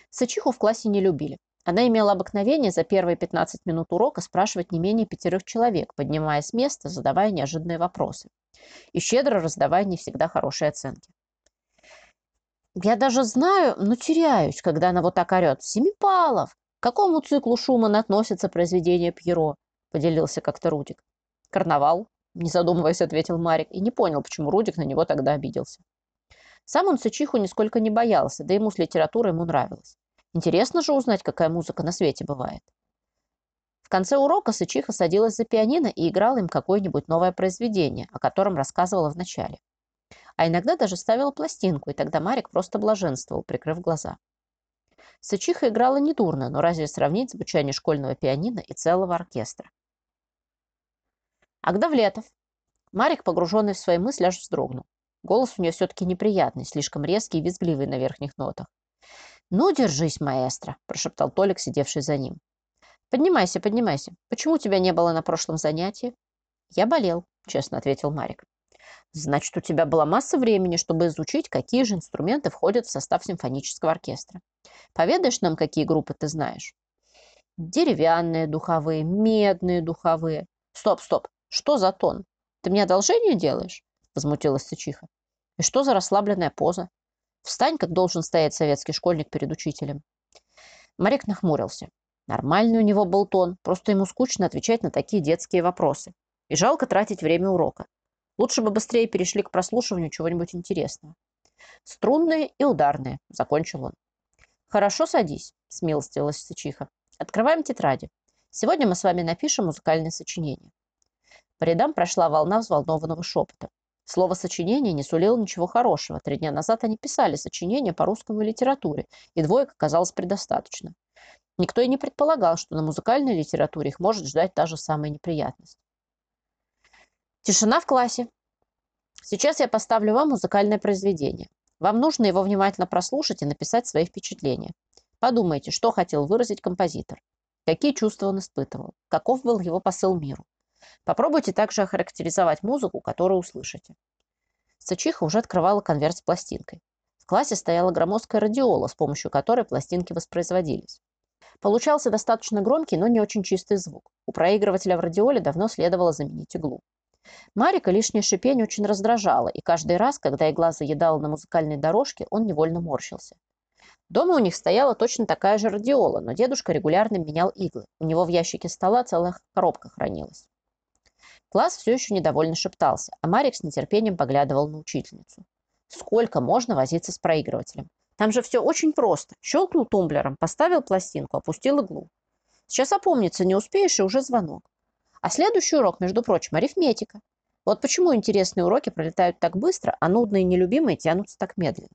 Сычиху в классе не любили. Она имела обыкновение за первые 15 минут урока спрашивать не менее пятерых человек, поднимаясь с места, задавая неожиданные вопросы. И щедро раздавая не всегда хорошие оценки. Я даже знаю, но теряюсь, когда она вот так орет. Семипалов! К какому циклу Шуман относится произведение Пьеро? Поделился как-то Рудик. Карнавал, не задумываясь, ответил Марик, и не понял, почему Рудик на него тогда обиделся. Сам он Сычиху нисколько не боялся, да ему с литературой ему нравилось. Интересно же узнать, какая музыка на свете бывает. В конце урока Сычиха садилась за пианино и играла им какое-нибудь новое произведение, о котором рассказывала в начале. А иногда даже ставила пластинку, и тогда Марик просто блаженствовал, прикрыв глаза. Сычиха играла недурно, но разве сравнить звучание школьного пианино и целого оркестра? Агдавлетов. Марик, погруженный в свои мысли, аж вздрогнул. Голос у нее все-таки неприятный, слишком резкий и визгливый на верхних нотах. «Ну, держись, маэстро», – прошептал Толик, сидевший за ним. «Поднимайся, поднимайся. Почему тебя не было на прошлом занятии?» «Я болел», – честно ответил Марик. «Значит, у тебя была масса времени, чтобы изучить, какие же инструменты входят в состав симфонического оркестра. Поведаешь нам, какие группы ты знаешь?» «Деревянные духовые, медные духовые». «Стоп, стоп! Что за тон? Ты мне одолжение делаешь?» – возмутилась Сычиха. «И что за расслабленная поза? Встань, как должен стоять советский школьник перед учителем». Марик нахмурился. Нормальный у него был тон, просто ему скучно отвечать на такие детские вопросы. И жалко тратить время урока. Лучше бы быстрее перешли к прослушиванию чего-нибудь интересного. «Струнные и ударные», – закончил он. «Хорошо, садись», – смилостивилась Сычиха. «Открываем тетради. Сегодня мы с вами напишем музыкальное сочинение». По рядам прошла волна взволнованного шепота. Слово «сочинение» не сулило ничего хорошего. Три дня назад они писали сочинения по русскому литературе, и двоек оказалось предостаточно. Никто и не предполагал, что на музыкальной литературе их может ждать та же самая неприятность. Тишина в классе. Сейчас я поставлю вам музыкальное произведение. Вам нужно его внимательно прослушать и написать свои впечатления. Подумайте, что хотел выразить композитор, какие чувства он испытывал, каков был его посыл миру. Попробуйте также охарактеризовать музыку, которую услышите. Сачиха уже открывала конверт с пластинкой. В классе стояла громоздкая радиола, с помощью которой пластинки воспроизводились. Получался достаточно громкий, но не очень чистый звук. У проигрывателя в радиоле давно следовало заменить иглу. Марика лишнее шипение очень раздражало, и каждый раз, когда игла заедала на музыкальной дорожке, он невольно морщился. Дома у них стояла точно такая же радиола, но дедушка регулярно менял иглы. У него в ящике стола целая коробка хранилась. Класс все еще недовольно шептался, а Марик с нетерпением поглядывал на учительницу. Сколько можно возиться с проигрывателем? Там же все очень просто. Щелкнул тумблером, поставил пластинку, опустил иглу. Сейчас опомниться не успеешь, и уже звонок. А следующий урок, между прочим, арифметика. Вот почему интересные уроки пролетают так быстро, а нудные нелюбимые тянутся так медленно.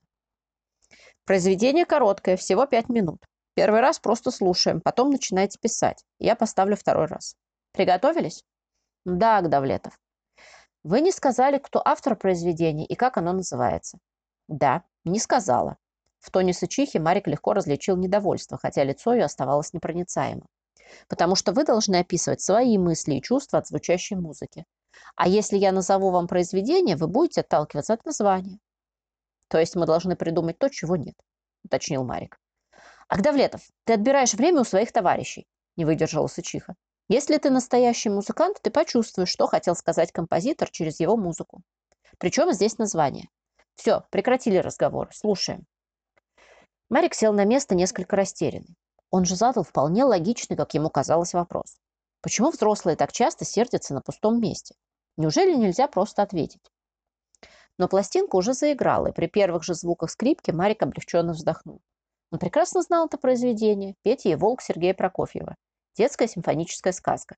Произведение короткое, всего пять минут. Первый раз просто слушаем, потом начинайте писать. Я поставлю второй раз. Приготовились? Да, Гдавлетов. Вы не сказали, кто автор произведения и как оно называется. Да, не сказала. В тоне сычихи Марик легко различил недовольство, хотя лицо ее оставалось непроницаемым. Потому что вы должны описывать свои мысли и чувства от звучащей музыки. А если я назову вам произведение, вы будете отталкиваться от названия. То есть мы должны придумать то, чего нет, уточнил Марик. Агдавлетов, ты отбираешь время у своих товарищей, не выдержала Сычиха. Если ты настоящий музыкант, ты почувствуешь, что хотел сказать композитор через его музыку. Причем здесь название. Все, прекратили разговор, слушаем. Марик сел на место несколько растерянный. Он же задал вполне логичный, как ему казалось, вопрос. Почему взрослые так часто сердятся на пустом месте? Неужели нельзя просто ответить? Но пластинка уже заиграла, и при первых же звуках скрипки Марик облегченно вздохнул. Он прекрасно знал это произведение «Петя и волк» Сергея Прокофьева. Детская симфоническая сказка.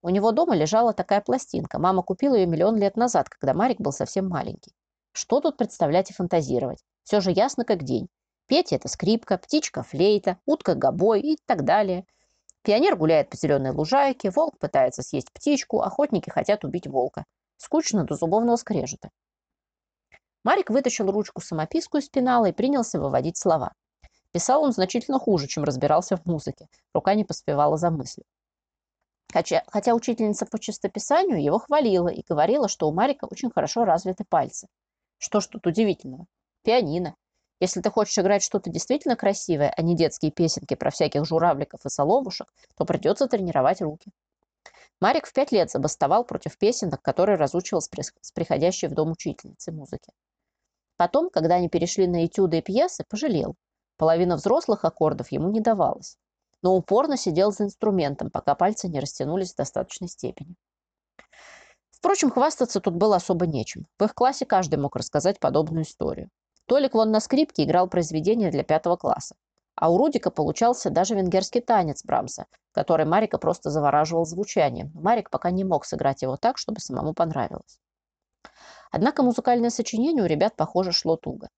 У него дома лежала такая пластинка. Мама купила ее миллион лет назад, когда Марик был совсем маленький. Что тут представлять и фантазировать? Все же ясно как день. Петя – это скрипка, птичка – флейта, утка – гобой и так далее. Пионер гуляет по зеленой лужайке, волк пытается съесть птичку, охотники хотят убить волка. Скучно до зубовного скрежета. Марик вытащил ручку-самописку из пенала и принялся выводить слова. Писал он значительно хуже, чем разбирался в музыке. Рука не поспевала за мыслью. Хотя, хотя учительница по чистописанию его хвалила и говорила, что у Марика очень хорошо развиты пальцы. Что ж тут удивительного? Пианино. Если ты хочешь играть что-то действительно красивое, а не детские песенки про всяких журавликов и соловушек, то придется тренировать руки. Марик в пять лет забастовал против песенок, которые разучивал с приходящей в дом учительницы музыки. Потом, когда они перешли на этюды и пьесы, пожалел, Половина взрослых аккордов ему не давалась, но упорно сидел за инструментом, пока пальцы не растянулись в достаточной степени. Впрочем, хвастаться тут было особо нечем. В их классе каждый мог рассказать подобную историю. Толик вон на скрипке играл произведение для пятого класса. А у Рудика получался даже венгерский танец Брамса, который Марика просто завораживал звучанием. Марик пока не мог сыграть его так, чтобы самому понравилось. Однако музыкальное сочинение у ребят, похоже, шло туго.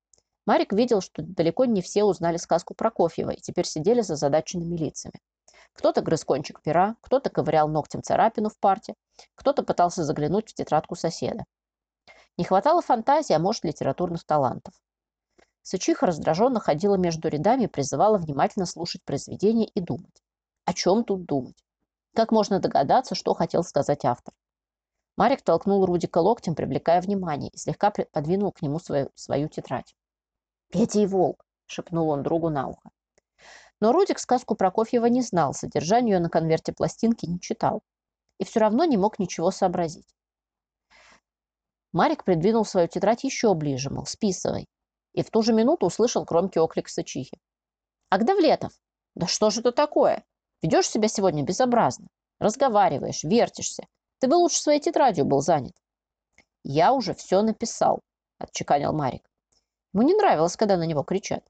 Марик видел, что далеко не все узнали сказку Прокофьева и теперь сидели за задаченными лицами. Кто-то грыз кончик пера, кто-то ковырял ногтем царапину в парте, кто-то пытался заглянуть в тетрадку соседа. Не хватало фантазии, а может, литературных талантов. Сычиха раздраженно ходила между рядами и призывала внимательно слушать произведение и думать. О чем тут думать? Как можно догадаться, что хотел сказать автор? Марик толкнул Рудика локтем, привлекая внимание, и слегка подвинул к нему свою, свою тетрадь. «Петя и волк!» – шепнул он другу на ухо. Но Рудик сказку Прокофьева не знал, содержание ее на конверте пластинки не читал. И все равно не мог ничего сообразить. Марик придвинул свою тетрадь еще ближе, мол, списывай. И в ту же минуту услышал громкий оклик Сычихи. «Агдавлетов! Да что же это такое? Ведешь себя сегодня безобразно. Разговариваешь, вертишься. Ты бы лучше своей тетрадью был занят». «Я уже все написал», – отчеканил Марик. Ему не нравилось, когда на него кричат.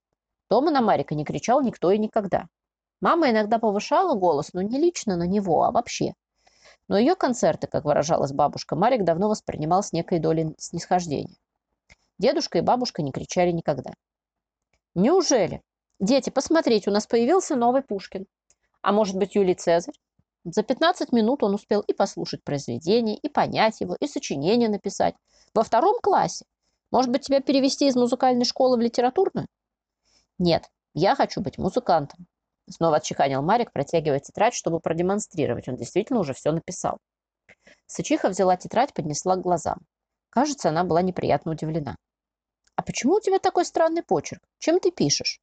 Дома на Марика не кричал никто и никогда. Мама иногда повышала голос, но не лично на него, а вообще. Но ее концерты, как выражалась бабушка, Марик давно воспринимал с некой долей снисхождения. Дедушка и бабушка не кричали никогда. Неужели? Дети, посмотрите, у нас появился новый Пушкин. А может быть, Юлий Цезарь? За 15 минут он успел и послушать произведение, и понять его, и сочинение написать. Во втором классе. Может быть, тебя перевести из музыкальной школы в литературную? Нет, я хочу быть музыкантом. Снова отчеканил Марик, протягивая тетрадь, чтобы продемонстрировать. Он действительно уже все написал. Сычиха взяла тетрадь, поднесла к глазам. Кажется, она была неприятно удивлена. «А почему у тебя такой странный почерк? Чем ты пишешь?»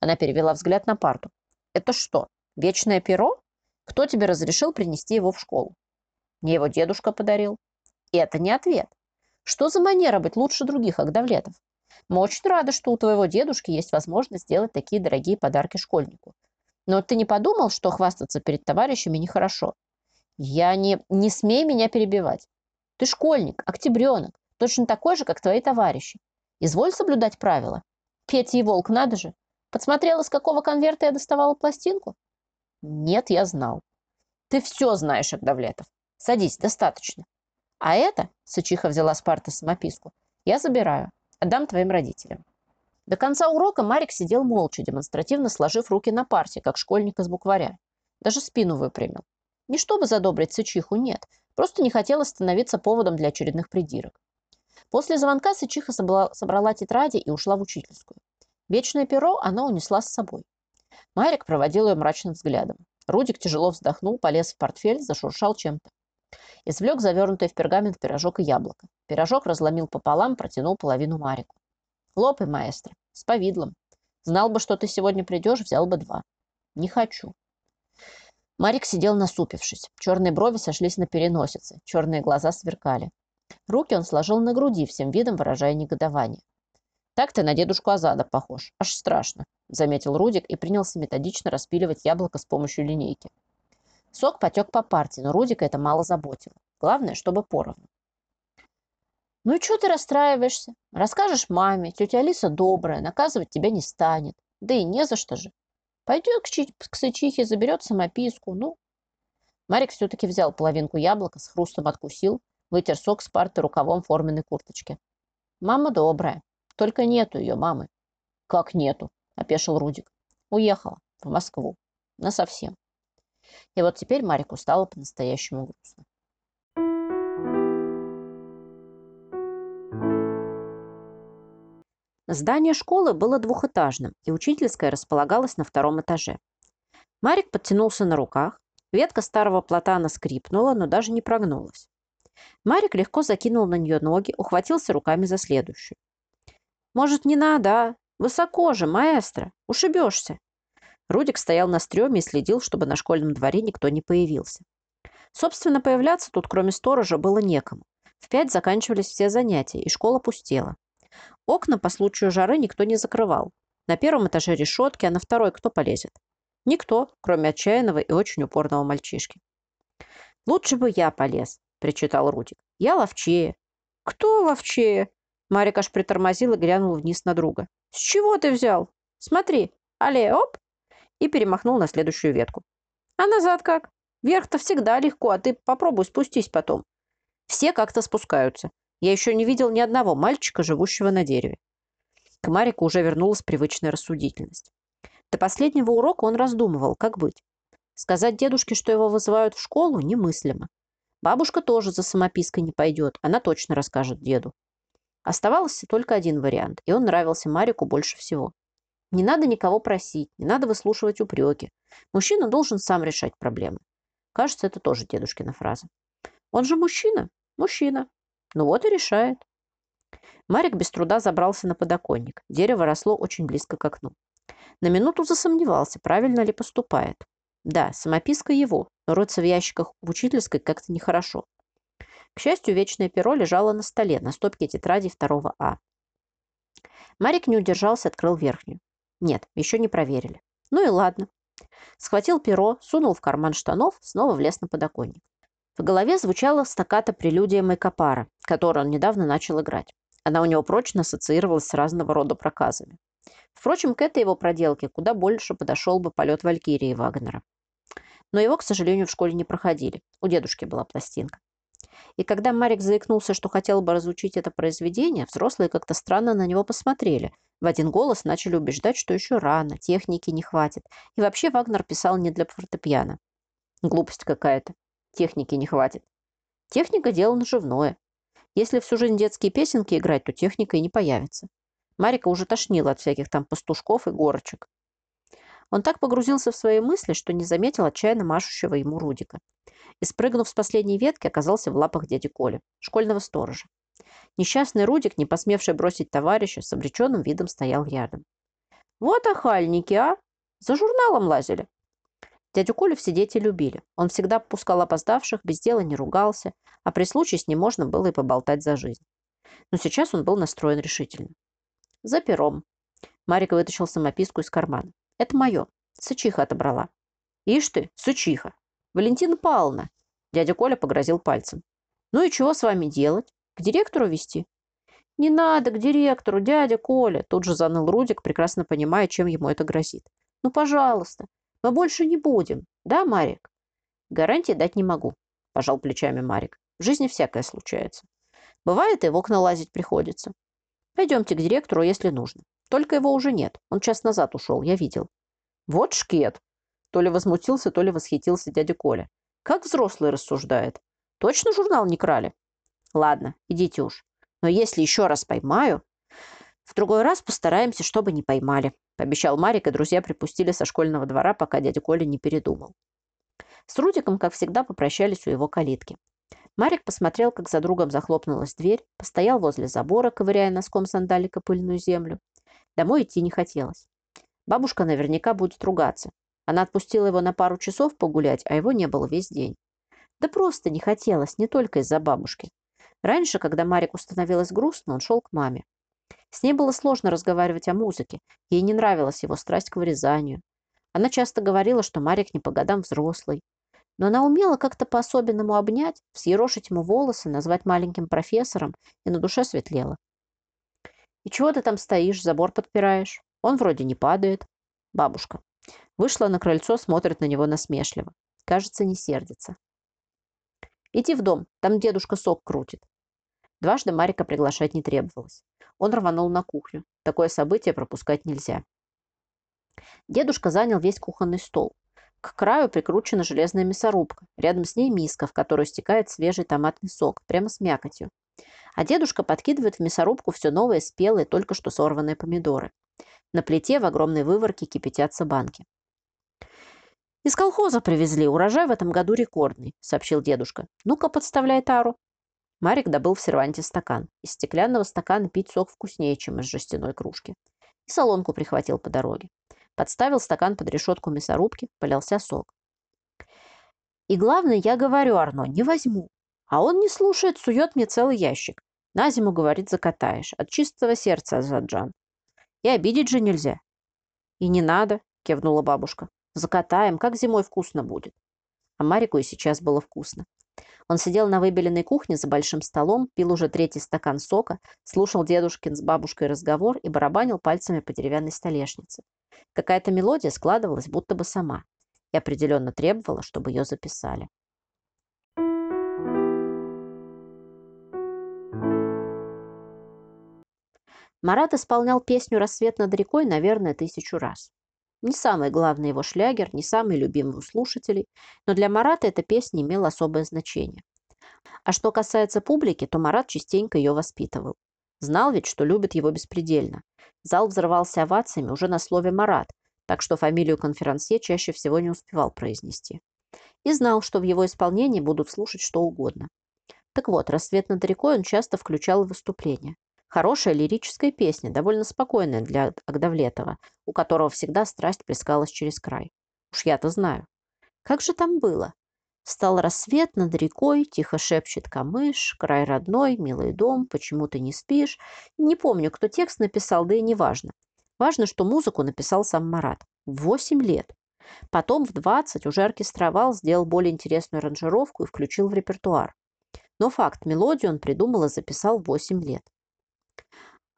Она перевела взгляд на парту. «Это что, вечное перо? Кто тебе разрешил принести его в школу?» «Мне его дедушка подарил». И это не ответ. Что за манера быть лучше других Агдавлетов? Мы очень рады, что у твоего дедушки есть возможность сделать такие дорогие подарки школьнику. Но ты не подумал, что хвастаться перед товарищами нехорошо? Я не... Не смей меня перебивать. Ты школьник, октябренок, точно такой же, как твои товарищи. Изволь соблюдать правила. Петя и Волк, надо же. Подсмотрел, из какого конверта я доставала пластинку? Нет, я знал. Ты все знаешь, Агдавлетов. Садись, достаточно. А это, Сычиха взяла с парты самописку, я забираю, отдам твоим родителям. До конца урока Марик сидел молча, демонстративно сложив руки на парте, как школьник из букваря. Даже спину выпрямил. Не чтобы задобрить Сычиху, нет. Просто не хотелось становиться поводом для очередных придирок. После звонка Сычиха собрала, собрала тетради и ушла в учительскую. Вечное перо она унесла с собой. Марик проводил ее мрачным взглядом. Рудик тяжело вздохнул, полез в портфель, зашуршал чем-то. Извлек завернутый в пергамент пирожок и яблоко. Пирожок разломил пополам, протянул половину Марику. «Лопай, маэстро, с повидлом. Знал бы, что ты сегодня придешь, взял бы два». «Не хочу». Марик сидел насупившись. Черные брови сошлись на переносице, черные глаза сверкали. Руки он сложил на груди, всем видом выражая негодование. «Так ты на дедушку Азада похож. Аж страшно», — заметил Рудик и принялся методично распиливать яблоко с помощью линейки. Сок потек по парте, но Рудика это мало заботило. Главное, чтобы поровну. «Ну и что ты расстраиваешься? Расскажешь маме, тетя Алиса добрая, наказывать тебя не станет. Да и не за что же. Пойдет к, к сычихе, заберет самописку, ну...» Марик все-таки взял половинку яблока, с хрустом откусил, вытер сок с парты рукавом форменной курточки. «Мама добрая, только нету ее мамы». «Как нету?» – опешил Рудик. «Уехала в Москву. Насовсем». И вот теперь Марику стало по-настоящему грустно. Здание школы было двухэтажным, и учительская располагалась на втором этаже. Марик подтянулся на руках, ветка старого платана скрипнула, но даже не прогнулась. Марик легко закинул на нее ноги, ухватился руками за следующую. «Может, не надо, а? Высоко же, маэстро, ушибешься!» Рудик стоял на стреме и следил, чтобы на школьном дворе никто не появился. Собственно, появляться тут, кроме сторожа, было некому. В пять заканчивались все занятия, и школа пустела. Окна по случаю жары никто не закрывал. На первом этаже решетки, а на второй кто полезет? Никто, кроме отчаянного и очень упорного мальчишки. «Лучше бы я полез», – причитал Рудик. «Я ловчее». «Кто ловчее?» Марик аж притормозил и глянул вниз на друга. «С чего ты взял? Смотри, але, оп!» И перемахнул на следующую ветку. А назад как? Вверх-то всегда легко, а ты попробуй спустись потом. Все как-то спускаются. Я еще не видел ни одного мальчика, живущего на дереве. К Марику уже вернулась привычная рассудительность. До последнего урока он раздумывал, как быть. Сказать дедушке, что его вызывают в школу, немыслимо. Бабушка тоже за самопиской не пойдет, она точно расскажет деду. Оставался только один вариант, и он нравился Марику больше всего. Не надо никого просить, не надо выслушивать упреки. Мужчина должен сам решать проблемы. Кажется, это тоже дедушкина фраза. Он же мужчина? Мужчина. Ну вот и решает. Марик без труда забрался на подоконник. Дерево росло очень близко к окну. На минуту засомневался, правильно ли поступает. Да, самописка его, но роться в ящиках в учительской как-то нехорошо. К счастью, вечное перо лежало на столе, на стопке тетради второго А. Марик не удержался, открыл верхнюю. Нет, еще не проверили. Ну и ладно. Схватил перо, сунул в карман штанов, снова влез на подоконник. В голове звучала стаката прелюдия Майкопара, которую он недавно начал играть. Она у него прочно ассоциировалась с разного рода проказами. Впрочем, к этой его проделке куда больше подошел бы полет Валькирии Вагнера. Но его, к сожалению, в школе не проходили. У дедушки была пластинка. И когда Марик заикнулся, что хотел бы разучить это произведение, взрослые как-то странно на него посмотрели. В один голос начали убеждать, что еще рано, техники не хватит. И вообще Вагнер писал не для фортепиано. Глупость какая-то. Техники не хватит. Техника – дело наживное. Если всю жизнь детские песенки играть, то техника и не появится. Марика уже тошнила от всяких там пастушков и горочек. Он так погрузился в свои мысли, что не заметил отчаянно машущего ему Рудика. И, спрыгнув с последней ветки, оказался в лапах дяди Коли, школьного сторожа. Несчастный Рудик, не посмевший бросить товарища, с обреченным видом стоял рядом. «Вот охальники, а! За журналом лазили!» Дядю Колю все дети любили. Он всегда пускал опоздавших, без дела не ругался, а при случае с ним можно было и поболтать за жизнь. Но сейчас он был настроен решительно. «За пером». Марик вытащил самописку из кармана. «Это мое. Сычиха отобрала». «Ишь ты, сычиха! Валентина Павловна!» Дядя Коля погрозил пальцем. «Ну и чего с вами делать? К директору вести?» «Не надо к директору, дядя Коля!» Тут же заныл Рудик, прекрасно понимая, чем ему это грозит. «Ну, пожалуйста, мы больше не будем. Да, Марик?» «Гарантии дать не могу», – пожал плечами Марик. «В жизни всякое случается. Бывает, и в окна лазить приходится. Пойдемте к директору, если нужно. Только его уже нет. Он час назад ушел, я видел». «Вот шкет!» То ли возмутился, то ли восхитился дядя Коля. «Как взрослый рассуждает. Точно журнал не крали?» «Ладно, идите уж. Но если еще раз поймаю, в другой раз постараемся, чтобы не поймали», пообещал Марик, и друзья припустили со школьного двора, пока дядя Коля не передумал. С Рудиком, как всегда, попрощались у его калитки. Марик посмотрел, как за другом захлопнулась дверь, постоял возле забора, ковыряя носком сандалика пыльную землю. Домой идти не хотелось. Бабушка наверняка будет ругаться. Она отпустила его на пару часов погулять, а его не было весь день. Да просто не хотелось, не только из-за бабушки. Раньше, когда Марику становилось грустно, он шел к маме. С ней было сложно разговаривать о музыке. Ей не нравилась его страсть к вырезанию. Она часто говорила, что Марик не по годам взрослый. Но она умела как-то по-особенному обнять, взъерошить ему волосы, назвать маленьким профессором, и на душе светлело. «И чего ты там стоишь, забор подпираешь? Он вроде не падает». Бабушка. Вышла на крыльцо, смотрит на него насмешливо. Кажется, не сердится. «Иди в дом, там дедушка сок крутит». Дважды Марика приглашать не требовалось. Он рванул на кухню. Такое событие пропускать нельзя. Дедушка занял весь кухонный стол. К краю прикручена железная мясорубка. Рядом с ней миска, в которую стекает свежий томатный сок, прямо с мякотью. А дедушка подкидывает в мясорубку все новые, спелые, только что сорванные помидоры. На плите в огромной выворке кипятятся банки. «Из колхоза привезли. Урожай в этом году рекордный», — сообщил дедушка. «Ну-ка, подставляй тару». Марик добыл в серванте стакан. Из стеклянного стакана пить сок вкуснее, чем из жестяной кружки. И солонку прихватил по дороге. Подставил стакан под решетку мясорубки, полился сок. И главное, я говорю Арно, не возьму. А он не слушает, сует мне целый ящик. На зиму, говорит, закатаешь. От чистого сердца, Азаджан. И обидеть же нельзя. И не надо, кивнула бабушка. Закатаем, как зимой вкусно будет. А Марику и сейчас было вкусно. Он сидел на выбеленной кухне за большим столом, пил уже третий стакан сока, слушал дедушкин с бабушкой разговор и барабанил пальцами по деревянной столешнице. Какая-то мелодия складывалась будто бы сама и определенно требовала, чтобы ее записали. Марат исполнял песню «Рассвет над рекой», наверное, тысячу раз. Не самый главный его шлягер, не самый любимый у слушателей, но для Марата эта песня имела особое значение. А что касается публики, то Марат частенько ее воспитывал. Знал ведь, что любит его беспредельно. Зал взрывался овациями уже на слове «Марат», так что фамилию конферансье чаще всего не успевал произнести. И знал, что в его исполнении будут слушать что угодно. Так вот, «Рассвет над рекой» он часто включал в выступления. Хорошая лирическая песня, довольно спокойная для Агдавлетова, у которого всегда страсть плескалась через край. Уж я-то знаю. Как же там было? Стал рассвет над рекой, тихо шепчет камыш, край родной, милый дом, почему ты не спишь? Не помню, кто текст написал, да и не важно. Важно, что музыку написал сам Марат. В 8 лет. Потом в 20 уже оркестровал, сделал более интересную аранжировку и включил в репертуар. Но факт, мелодию он придумал и записал в 8 лет.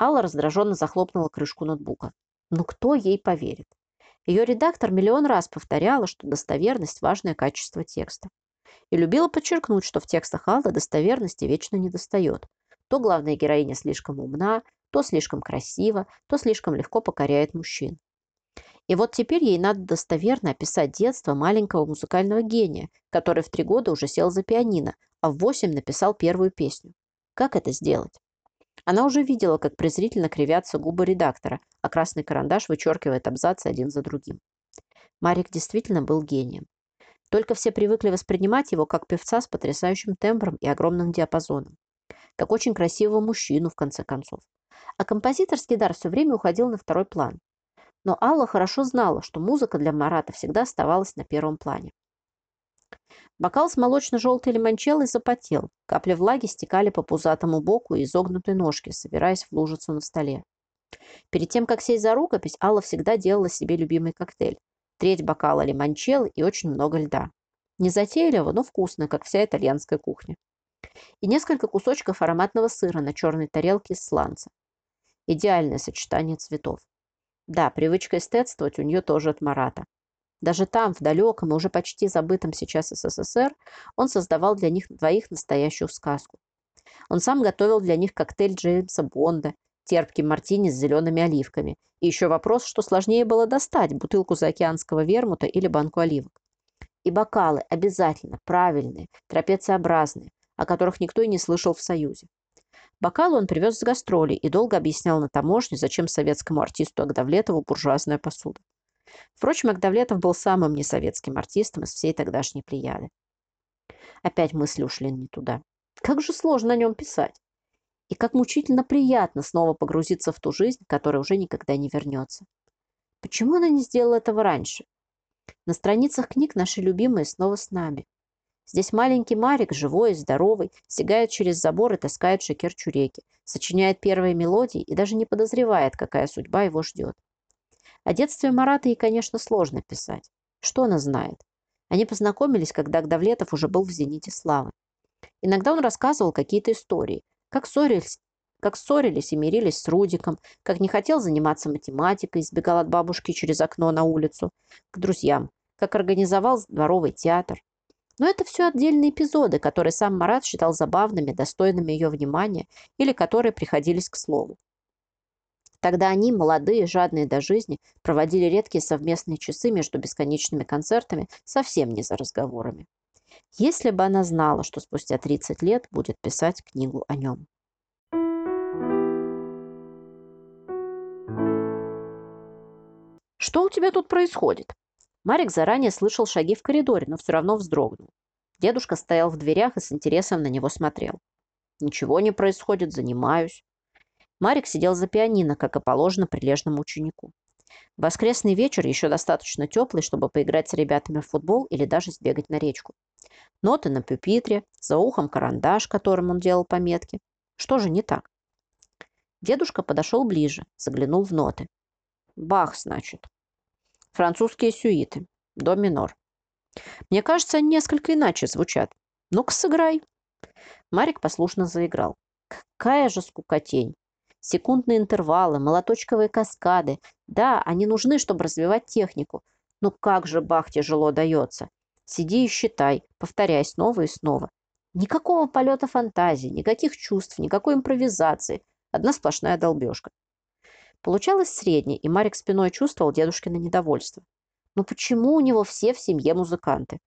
Алла раздраженно захлопнула крышку ноутбука. Ну кто ей поверит? Ее редактор миллион раз повторяла, что достоверность – важное качество текста. И любила подчеркнуть, что в текстах Аллы достоверности вечно не достает. То главная героиня слишком умна, то слишком красива, то слишком легко покоряет мужчин. И вот теперь ей надо достоверно описать детство маленького музыкального гения, который в три года уже сел за пианино, а в восемь написал первую песню. Как это сделать? Она уже видела, как презрительно кривятся губы редактора, а красный карандаш вычеркивает абзацы один за другим. Марик действительно был гением. Только все привыкли воспринимать его как певца с потрясающим тембром и огромным диапазоном. Как очень красивого мужчину, в конце концов. А композиторский дар все время уходил на второй план. Но Алла хорошо знала, что музыка для Марата всегда оставалась на первом плане. Бокал с молочно-желтой лимончеллой запотел. Капли влаги стекали по пузатому боку и изогнутой ножке, собираясь в лужицу на столе. Перед тем, как сесть за рукопись, Алла всегда делала себе любимый коктейль. Треть бокала лимончеллы и очень много льда. Не затейливо, но вкусно, как вся итальянская кухня. И несколько кусочков ароматного сыра на черной тарелке из сланца. Идеальное сочетание цветов. Да, привычка эстетствовать у нее тоже от Марата. Даже там, в далеком и уже почти забытом сейчас СССР, он создавал для них двоих настоящую сказку. Он сам готовил для них коктейль Джеймса Бонда, терпкий мартини с зелеными оливками. И еще вопрос, что сложнее было достать, бутылку заокеанского вермута или банку оливок. И бокалы обязательно правильные, трапециобразные, о которых никто и не слышал в Союзе. Бокалы он привез с гастролей и долго объяснял на таможне, зачем советскому артисту Агдавлетову буржуазная посуда. Впрочем, Агдавлетов был самым несоветским артистом из всей тогдашней плеяды. Опять мысли ушли не туда. Как же сложно о нем писать. И как мучительно приятно снова погрузиться в ту жизнь, которая уже никогда не вернется. Почему она не сделала этого раньше? На страницах книг наши любимые снова с нами. Здесь маленький Марик, живой и здоровый, стегает через забор и таскает шекер-чуреки, сочиняет первые мелодии и даже не подозревает, какая судьба его ждет. О детстве Марата ей, конечно, сложно писать. Что она знает? Они познакомились, когда Гдавлетов уже был в зените славы. Иногда он рассказывал какие-то истории, как ссорились, как ссорились и мирились с Рудиком, как не хотел заниматься математикой, избегал от бабушки через окно на улицу, к друзьям, как организовал дворовый театр. Но это все отдельные эпизоды, которые сам Марат считал забавными, достойными ее внимания или которые приходились к слову. Тогда они, молодые, жадные до жизни, проводили редкие совместные часы между бесконечными концертами совсем не за разговорами. Если бы она знала, что спустя 30 лет будет писать книгу о нем. «Что у тебя тут происходит?» Марик заранее слышал шаги в коридоре, но все равно вздрогнул. Дедушка стоял в дверях и с интересом на него смотрел. «Ничего не происходит, занимаюсь». Марик сидел за пианино, как и положено прилежному ученику. Воскресный вечер еще достаточно теплый, чтобы поиграть с ребятами в футбол или даже сбегать на речку. Ноты на пюпитре, за ухом карандаш, которым он делал пометки. Что же не так? Дедушка подошел ближе, заглянул в ноты. Бах, значит. Французские сюиты. До минор. Мне кажется, они несколько иначе звучат. Ну-ка, сыграй. Марик послушно заиграл. Какая же скукотень. Секундные интервалы, молоточковые каскады. Да, они нужны, чтобы развивать технику. Но как же Бах тяжело дается. Сиди и считай, повторяй снова и снова. Никакого полета фантазии, никаких чувств, никакой импровизации. Одна сплошная долбежка. Получалось среднее, и Марик спиной чувствовал дедушкино недовольство. Но почему у него все в семье музыканты?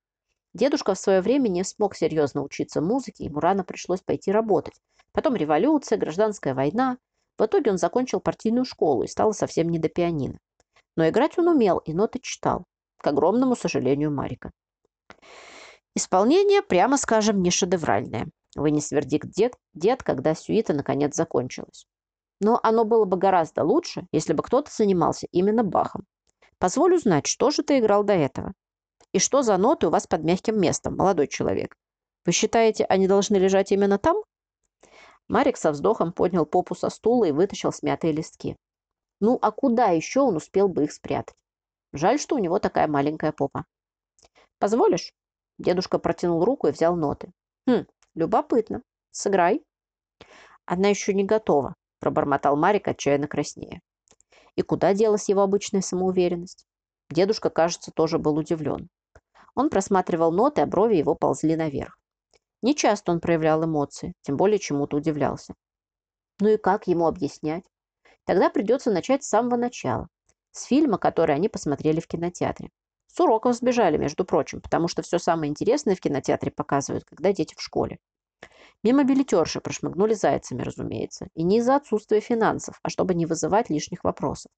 Дедушка в свое время не смог серьезно учиться музыке, ему рано пришлось пойти работать. Потом революция, гражданская война. В итоге он закончил партийную школу и стало совсем не до пианино. Но играть он умел и ноты читал, к огромному сожалению Марика. Исполнение, прямо скажем, не шедевральное. Вынес вердикт дед, дед, когда сюита наконец закончилась. Но оно было бы гораздо лучше, если бы кто-то занимался именно Бахом. Позволю знать, что же ты играл до этого? И что за ноты у вас под мягким местом, молодой человек? Вы считаете, они должны лежать именно там? Марик со вздохом поднял попу со стула и вытащил смятые листки. Ну, а куда еще он успел бы их спрятать? Жаль, что у него такая маленькая попа. Позволишь? Дедушка протянул руку и взял ноты. Хм, любопытно. Сыграй. Она еще не готова, пробормотал Марик отчаянно краснее. И куда делась его обычная самоуверенность? Дедушка, кажется, тоже был удивлен. Он просматривал ноты, а брови его ползли наверх. Не часто он проявлял эмоции, тем более чему-то удивлялся. Ну и как ему объяснять? Тогда придется начать с самого начала, с фильма, который они посмотрели в кинотеатре. С уроков сбежали, между прочим, потому что все самое интересное в кинотеатре показывают, когда дети в школе. Мимо билетерши прошмыгнули зайцами, разумеется. И не из-за отсутствия финансов, а чтобы не вызывать лишних вопросов.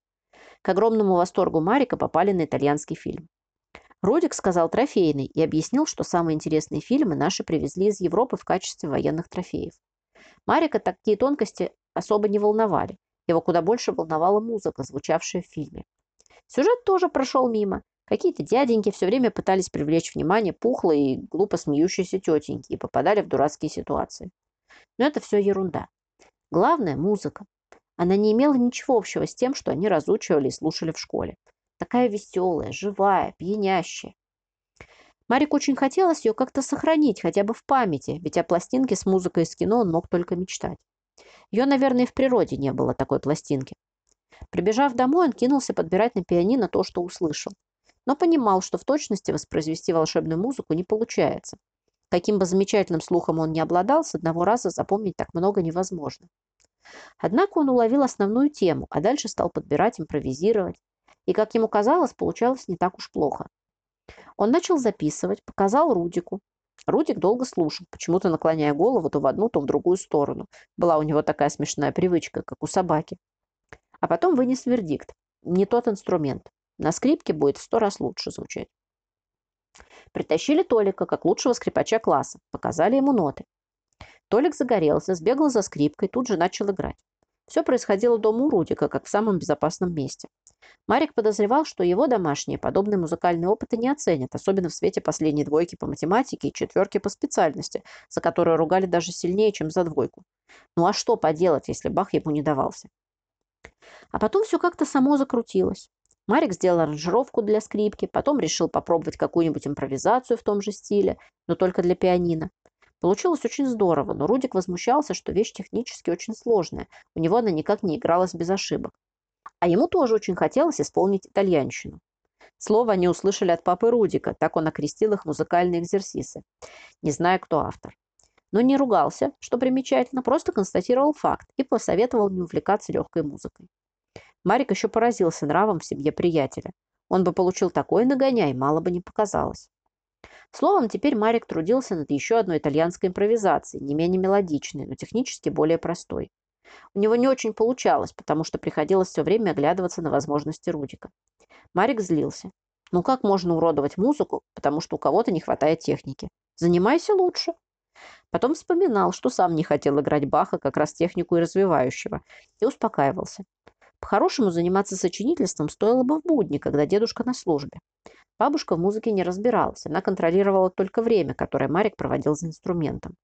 К огромному восторгу Марика попали на итальянский фильм. Рудик сказал трофейный и объяснил, что самые интересные фильмы наши привезли из Европы в качестве военных трофеев. Марика такие тонкости особо не волновали. Его куда больше волновала музыка, звучавшая в фильме. Сюжет тоже прошел мимо. Какие-то дяденьки все время пытались привлечь внимание пухлые и глупо смеющиеся тетеньки и попадали в дурацкие ситуации. Но это все ерунда. Главное – музыка. Она не имела ничего общего с тем, что они разучивали и слушали в школе. Такая веселая, живая, пьянящая. Марику очень хотелось ее как-то сохранить, хотя бы в памяти, ведь о пластинке с музыкой из кино он мог только мечтать. Ее, наверное, в природе не было такой пластинки. Прибежав домой, он кинулся подбирать на пианино то, что услышал. Но понимал, что в точности воспроизвести волшебную музыку не получается. Каким бы замечательным слухом он ни обладал, с одного раза запомнить так много невозможно. Однако он уловил основную тему, а дальше стал подбирать, импровизировать и, как ему казалось, получалось не так уж плохо. Он начал записывать, показал Рудику. Рудик долго слушал, почему-то наклоняя голову то в одну, то в другую сторону. Была у него такая смешная привычка, как у собаки. А потом вынес вердикт. Не тот инструмент. На скрипке будет в сто раз лучше звучать. Притащили Толика, как лучшего скрипача класса. Показали ему ноты. Толик загорелся, сбегал за скрипкой, тут же начал играть. Все происходило дома у Рудика, как в самом безопасном месте. Марик подозревал, что его домашние подобные музыкальные опыты не оценят, особенно в свете последней двойки по математике и четверки по специальности, за которую ругали даже сильнее, чем за двойку. Ну а что поделать, если Бах ему не давался? А потом все как-то само закрутилось. Марик сделал аранжировку для скрипки, потом решил попробовать какую-нибудь импровизацию в том же стиле, но только для пианино. Получилось очень здорово, но Рудик возмущался, что вещь технически очень сложная. У него она никак не игралась без ошибок. А ему тоже очень хотелось исполнить итальянщину. Слово они услышали от папы Рудика, так он окрестил их музыкальные экзерсисы. Не знаю, кто автор. Но не ругался, что примечательно, просто констатировал факт и посоветовал не увлекаться легкой музыкой. Марик еще поразился нравом в семье приятеля. Он бы получил такой нагоняй, мало бы не показалось. Словом, теперь Марик трудился над еще одной итальянской импровизацией, не менее мелодичной, но технически более простой. У него не очень получалось, потому что приходилось все время оглядываться на возможности Рудика. Марик злился. Ну как можно уродовать музыку, потому что у кого-то не хватает техники? Занимайся лучше. Потом вспоминал, что сам не хотел играть Баха, как раз технику и развивающего, и успокаивался. По-хорошему заниматься сочинительством стоило бы в будни, когда дедушка на службе. Бабушка в музыке не разбиралась, она контролировала только время, которое Марик проводил за инструментом.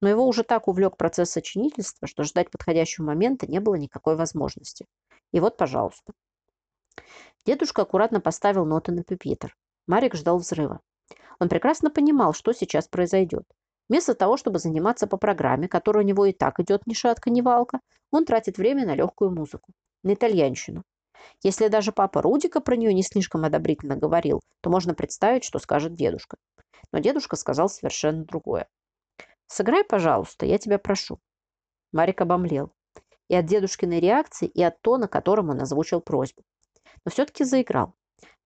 Но его уже так увлек процесс сочинительства, что ждать подходящего момента не было никакой возможности. И вот, пожалуйста. Дедушка аккуратно поставил ноты на пюпитр. Марик ждал взрыва. Он прекрасно понимал, что сейчас произойдет. Вместо того, чтобы заниматься по программе, которая у него и так идет ни шатка, ни валка, он тратит время на легкую музыку, на итальянщину. Если даже папа Рудика про нее не слишком одобрительно говорил, то можно представить, что скажет дедушка. Но дедушка сказал совершенно другое. «Сыграй, пожалуйста, я тебя прошу». Марик обомлел. и от дедушкиной реакции, и от тона, которым он озвучил просьбу. Но все-таки заиграл.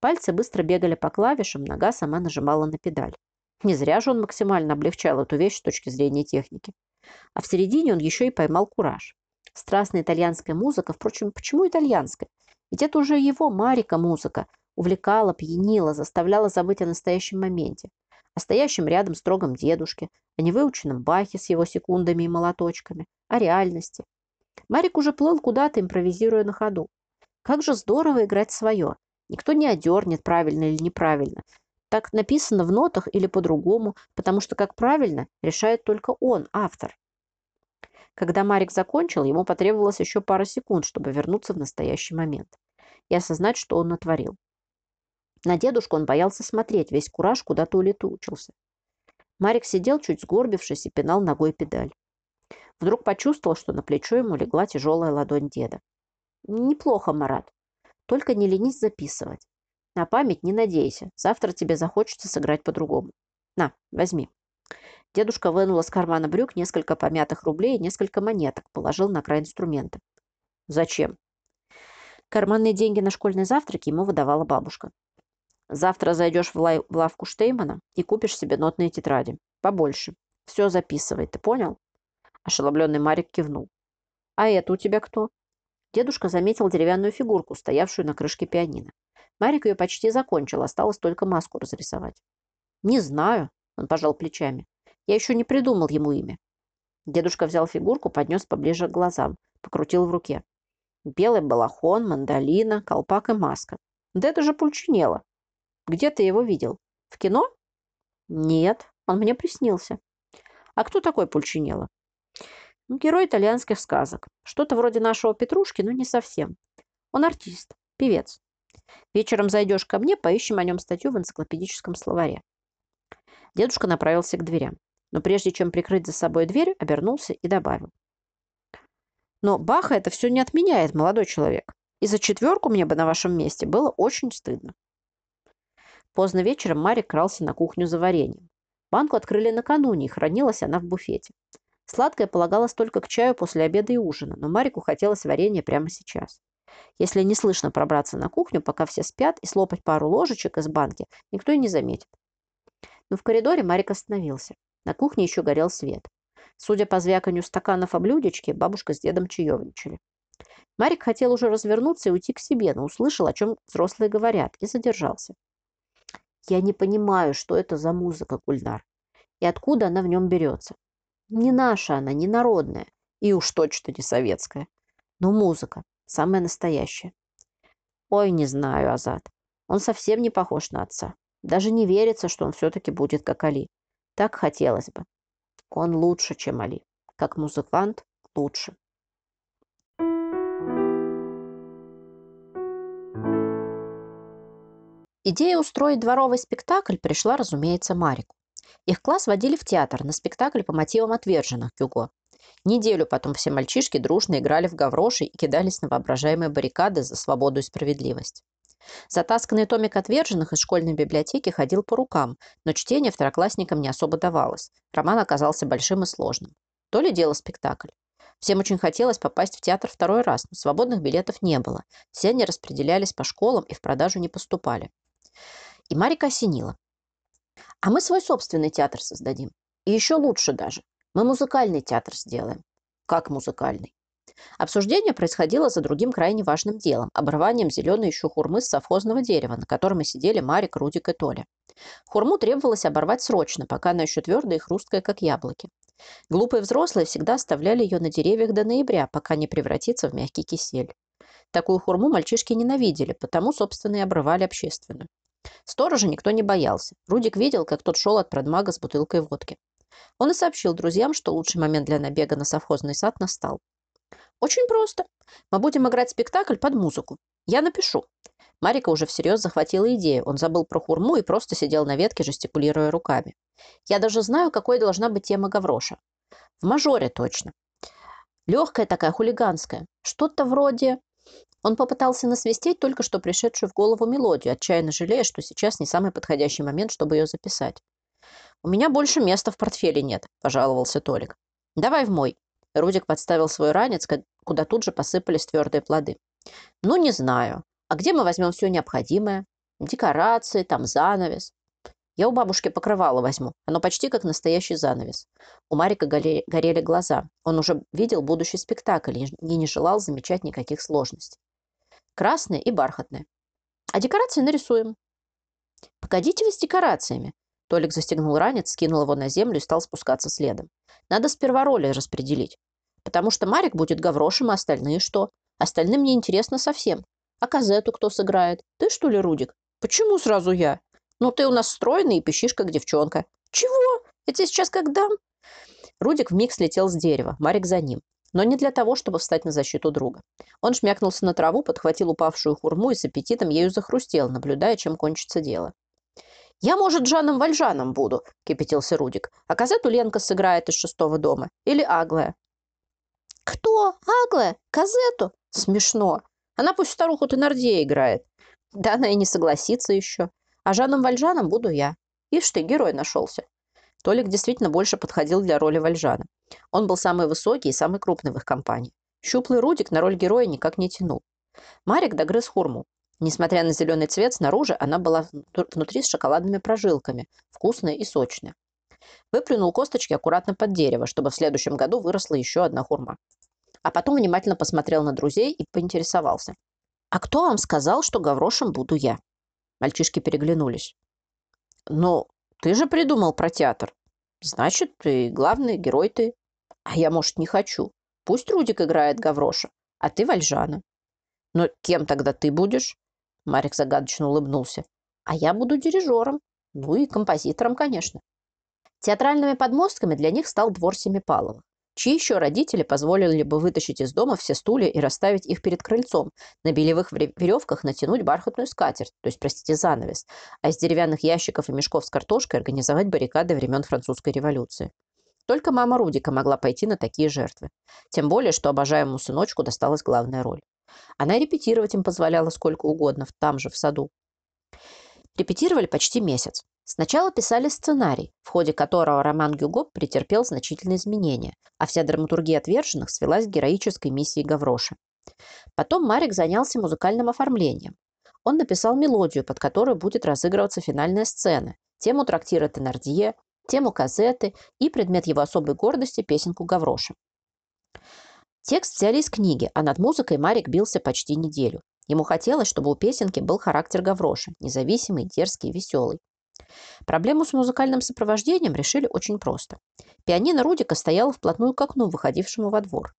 Пальцы быстро бегали по клавишам, нога сама нажимала на педаль. Не зря же он максимально облегчал эту вещь с точки зрения техники. А в середине он еще и поймал кураж. Страстная итальянская музыка, впрочем, почему итальянская? Ведь это уже его, Марика, музыка. Увлекала, пьянила, заставляла забыть о настоящем моменте. О стоящем рядом строгом дедушке, о невыученном Бахе с его секундами и молоточками, о реальности. Марик уже плыл куда-то, импровизируя на ходу. Как же здорово играть свое. Никто не одернет, правильно или неправильно. Так написано в нотах или по-другому, потому что как правильно решает только он, автор. Когда Марик закончил, ему потребовалось еще пара секунд, чтобы вернуться в настоящий момент и осознать, что он натворил. На дедушку он боялся смотреть, весь кураж куда-то улетучился. Марик сидел, чуть сгорбившись, и пинал ногой педаль. Вдруг почувствовал, что на плечо ему легла тяжелая ладонь деда. «Неплохо, Марат. Только не ленись записывать. На память не надейся. Завтра тебе захочется сыграть по-другому. На, возьми». Дедушка вынул из кармана брюк несколько помятых рублей и несколько монеток, положил на край инструмента. «Зачем?» Карманные деньги на школьные завтраки ему выдавала бабушка. Завтра зайдешь в, лай- в лавку Штеймана и купишь себе нотные тетради. Побольше. Все записывай, ты понял? Ошеломленный Марик кивнул. А это у тебя кто? Дедушка заметил деревянную фигурку, стоявшую на крышке пианино. Марик ее почти закончил, осталось только маску разрисовать. Не знаю, он пожал плечами. Я еще не придумал ему имя. Дедушка взял фигурку, поднес поближе к глазам, покрутил в руке. Белый балахон, мандолина, колпак и маска. Да это же Пульчинелlo. Где ты его видел? В кино? Нет, он мне приснился. А кто такой Пульчинелло? Ну, герой итальянских сказок. Что-то вроде нашего Петрушки, но не совсем. Он артист, певец. Вечером зайдешь ко мне, поищем о нем статью в энциклопедическом словаре. Дедушка направился к дверям. Но прежде чем прикрыть за собой дверь, обернулся и добавил. Но Баха это все не отменяет, молодой человек. И за четверку мне бы на вашем месте было очень стыдно. Поздно вечером Марик крался на кухню за вареньем. Банку открыли накануне, и хранилась она в буфете. Сладкое полагалось только к чаю после обеда и ужина, но Марику хотелось варенья прямо сейчас. Если не слышно пробраться на кухню, пока все спят, и слопать пару ложечек из банки, никто и не заметит. Но в коридоре Марик остановился. На кухне еще горел свет. Судя по звяканью стаканов о блюдечке, бабушка с дедом чаевничали. Марик хотел уже развернуться и уйти к себе, но услышал, о чем взрослые говорят, и задержался. Я не понимаю, что это за музыка, Гульнар, и откуда она в нем берется. Не наша она, не народная, и уж точно не советская. Но музыка, самая настоящая. Ой, не знаю, Азат. Он совсем не похож на отца. Даже не верится, что он все-таки будет как Али. Так хотелось бы. Он лучше, чем Али. Как музыкант лучше. Идея устроить дворовый спектакль пришла, разумеется, Марику. Их класс водили в театр на спектакль по мотивам отверженных Гюго. Неделю потом все мальчишки дружно играли в гавроши и кидались на воображаемые баррикады за свободу и справедливость. Затасканный томик отверженных из школьной библиотеки ходил по рукам, но чтение второклассникам не особо давалось. Роман оказался большим и сложным. То ли дело спектакль. Всем очень хотелось попасть в театр второй раз, но свободных билетов не было. Все они распределялись по школам и в продажу не поступали. И Марика осенила. А мы свой собственный театр создадим. И еще лучше даже. Мы музыкальный театр сделаем. Как музыкальный? Обсуждение происходило за другим крайне важным делом – обрыванием зеленой еще хурмы с совхозного дерева, на котором и сидели Марик, Рудик и Толя. Хурму требовалось оборвать срочно, пока она еще твердая и хрусткая, как яблоки. Глупые взрослые всегда оставляли ее на деревьях до ноября, пока не превратится в мягкий кисель. Такую хурму мальчишки ненавидели, потому, собственно, и обрывали общественную. Сторожа никто не боялся. Рудик видел, как тот шел от продмага с бутылкой водки. Он и сообщил друзьям, что лучший момент для набега на совхозный сад настал. «Очень просто. Мы будем играть спектакль под музыку. Я напишу». Марика уже всерьез захватила идею. Он забыл про хурму и просто сидел на ветке, жестикулируя руками. «Я даже знаю, какой должна быть тема Гавроша. В мажоре точно. Легкая такая, хулиганская. Что-то вроде он попытался насвистеть только что пришедшую в голову мелодию, отчаянно жалея, что сейчас не самый подходящий момент, чтобы ее записать. «У меня больше места в портфеле нет», – пожаловался Толик. «Давай в мой». Рудик подставил свой ранец, куда тут же посыпались твердые плоды. «Ну, не знаю. А где мы возьмем все необходимое? Декорации, там занавес. Я у бабушки покрывало возьму. Оно почти как настоящий занавес. У Марика горели глаза. Он уже видел будущий спектакль и не желал замечать никаких сложностей. Красное и бархатное. А декорации нарисуем. Погодите вы с декорациями. Толик застегнул ранец, скинул его на землю и стал спускаться следом. Надо сперва роли распределить. Потому что Марик будет гаврошем, а остальные что? Остальным не интересно совсем. А Казету кто сыграет? Ты, что ли, Рудик? Почему сразу я? Ну, ты у нас стройный и пищишь, как девчонка. Чего? Я тебе сейчас как дам? Рудик вмиг слетел с дерева, Марик за ним. Но не для того, чтобы встать на защиту друга. Он шмякнулся на траву, подхватил упавшую хурму и с аппетитом ею захрустел, наблюдая, чем кончится дело. «Я, может, Жаном Вальжаном буду», — кипятился Рудик. «А Казету Ленка сыграет из шестого дома. Или Аглая». «Кто? Аглая? Казету? Смешно. Она пусть старуху Теннердье играет. Да она и не согласится еще. А Жаном Вальжаном буду я. Ишь ты, герой нашелся. Толик действительно больше подходил для роли Вальжана. Он был самый высокий и самый крупный в их компании. Щуплый Рудик на роль героя никак не тянул. Марик догрыз хурму. Несмотря на зеленый цвет, снаружи она была внутри с шоколадными прожилками, вкусная и сочная. Выплюнул косточки аккуратно под дерево, чтобы в следующем году выросла еще одна хурма. А потом внимательно посмотрел на друзей и поинтересовался. «А кто вам сказал, что гаврошем буду я?» Мальчишки переглянулись. «Ну, ты же придумал про театр. Значит, ты главный герой ты. А я, может, не хочу. Пусть Рудик играет Гавроша, а ты Вальжана. Но кем тогда ты будешь? Марик загадочно улыбнулся. А я буду дирижером. Ну и композитором, конечно. Театральными подмостками для них стал двор Семипаловых. Чьи еще родители позволили бы вытащить из дома все стулья и расставить их перед крыльцом, на белевых веревках натянуть бархатную скатерть, то есть, простите, занавес, а из деревянных ящиков и мешков с картошкой организовать баррикады времен французской революции. Только мама Рудика могла пойти на такие жертвы. Тем более, что обожаемому сыночку досталась главная роль. Она репетировать им позволяла сколько угодно, там же, в саду. Репетировали почти месяц. Сначала писали сценарий, в ходе которого роман Гюго претерпел значительные изменения, а вся драматургия отверженных свелась к героической миссии Гавроша. Потом Марик занялся музыкальным оформлением. Он написал мелодию, под которую будет разыгрываться финальная сцена, тему трактира Теннердье, тему казеты и предмет его особой гордости – песенку Гавроша. Текст взяли из книги, а над музыкой Марик бился почти неделю. Ему хотелось, чтобы у песенки был характер Гавроши, независимый, дерзкий, веселый. Проблему с музыкальным сопровождением решили очень просто. Пианино Рудика стояло вплотную к окну, выходившему во двор.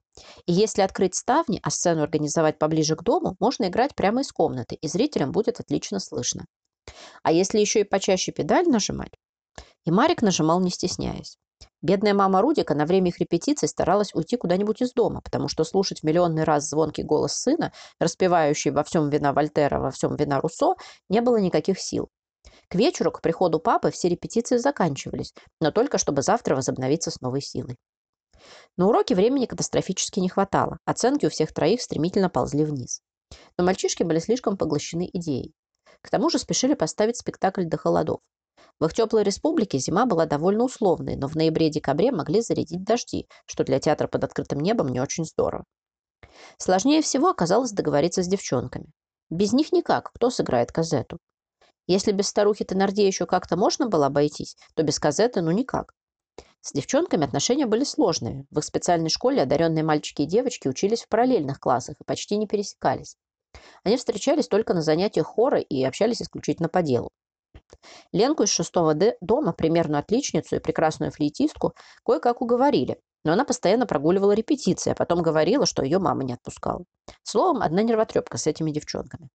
И если открыть ставни, а сцену организовать поближе к дому, можно играть прямо из комнаты, и зрителям будет отлично слышно. А если еще и почаще педаль нажимать? И Марик нажимал, не стесняясь. Бедная мама Рудика на время их репетиций старалась уйти куда-нибудь из дома, потому что слушать в миллионный раз звонкий голос сына, распевающий во всем вина Вольтера, во всем вина Руссо, не было никаких сил. К вечеру, к приходу папы, все репетиции заканчивались, но только чтобы завтра возобновиться с новой силой. На уроке времени катастрофически не хватало, оценки у всех троих стремительно ползли вниз. Но мальчишки были слишком поглощены идеей. К тому же спешили поставить спектакль до холодов. В их теплой республике зима была довольно условной, но в ноябре-декабре могли зарядить дожди, что для театра под открытым небом не очень здорово. Сложнее всего оказалось договориться с девчонками. Без них никак, кто сыграет казету. Если без старухи Теннердье еще как-то можно было обойтись, то без казеты ну никак. С девчонками отношения были сложными. В их специальной школе одаренные мальчики и девочки учились в параллельных классах и почти не пересекались. Они встречались только на занятиях хора и общались исключительно по делу. Ленку из шестого Д дома, примерную отличницу и прекрасную флейтистку, кое-как уговорили, но она постоянно прогуливала репетиции, а потом говорила, что ее мама не отпускала. Словом, одна нервотрепка с этими девчонками.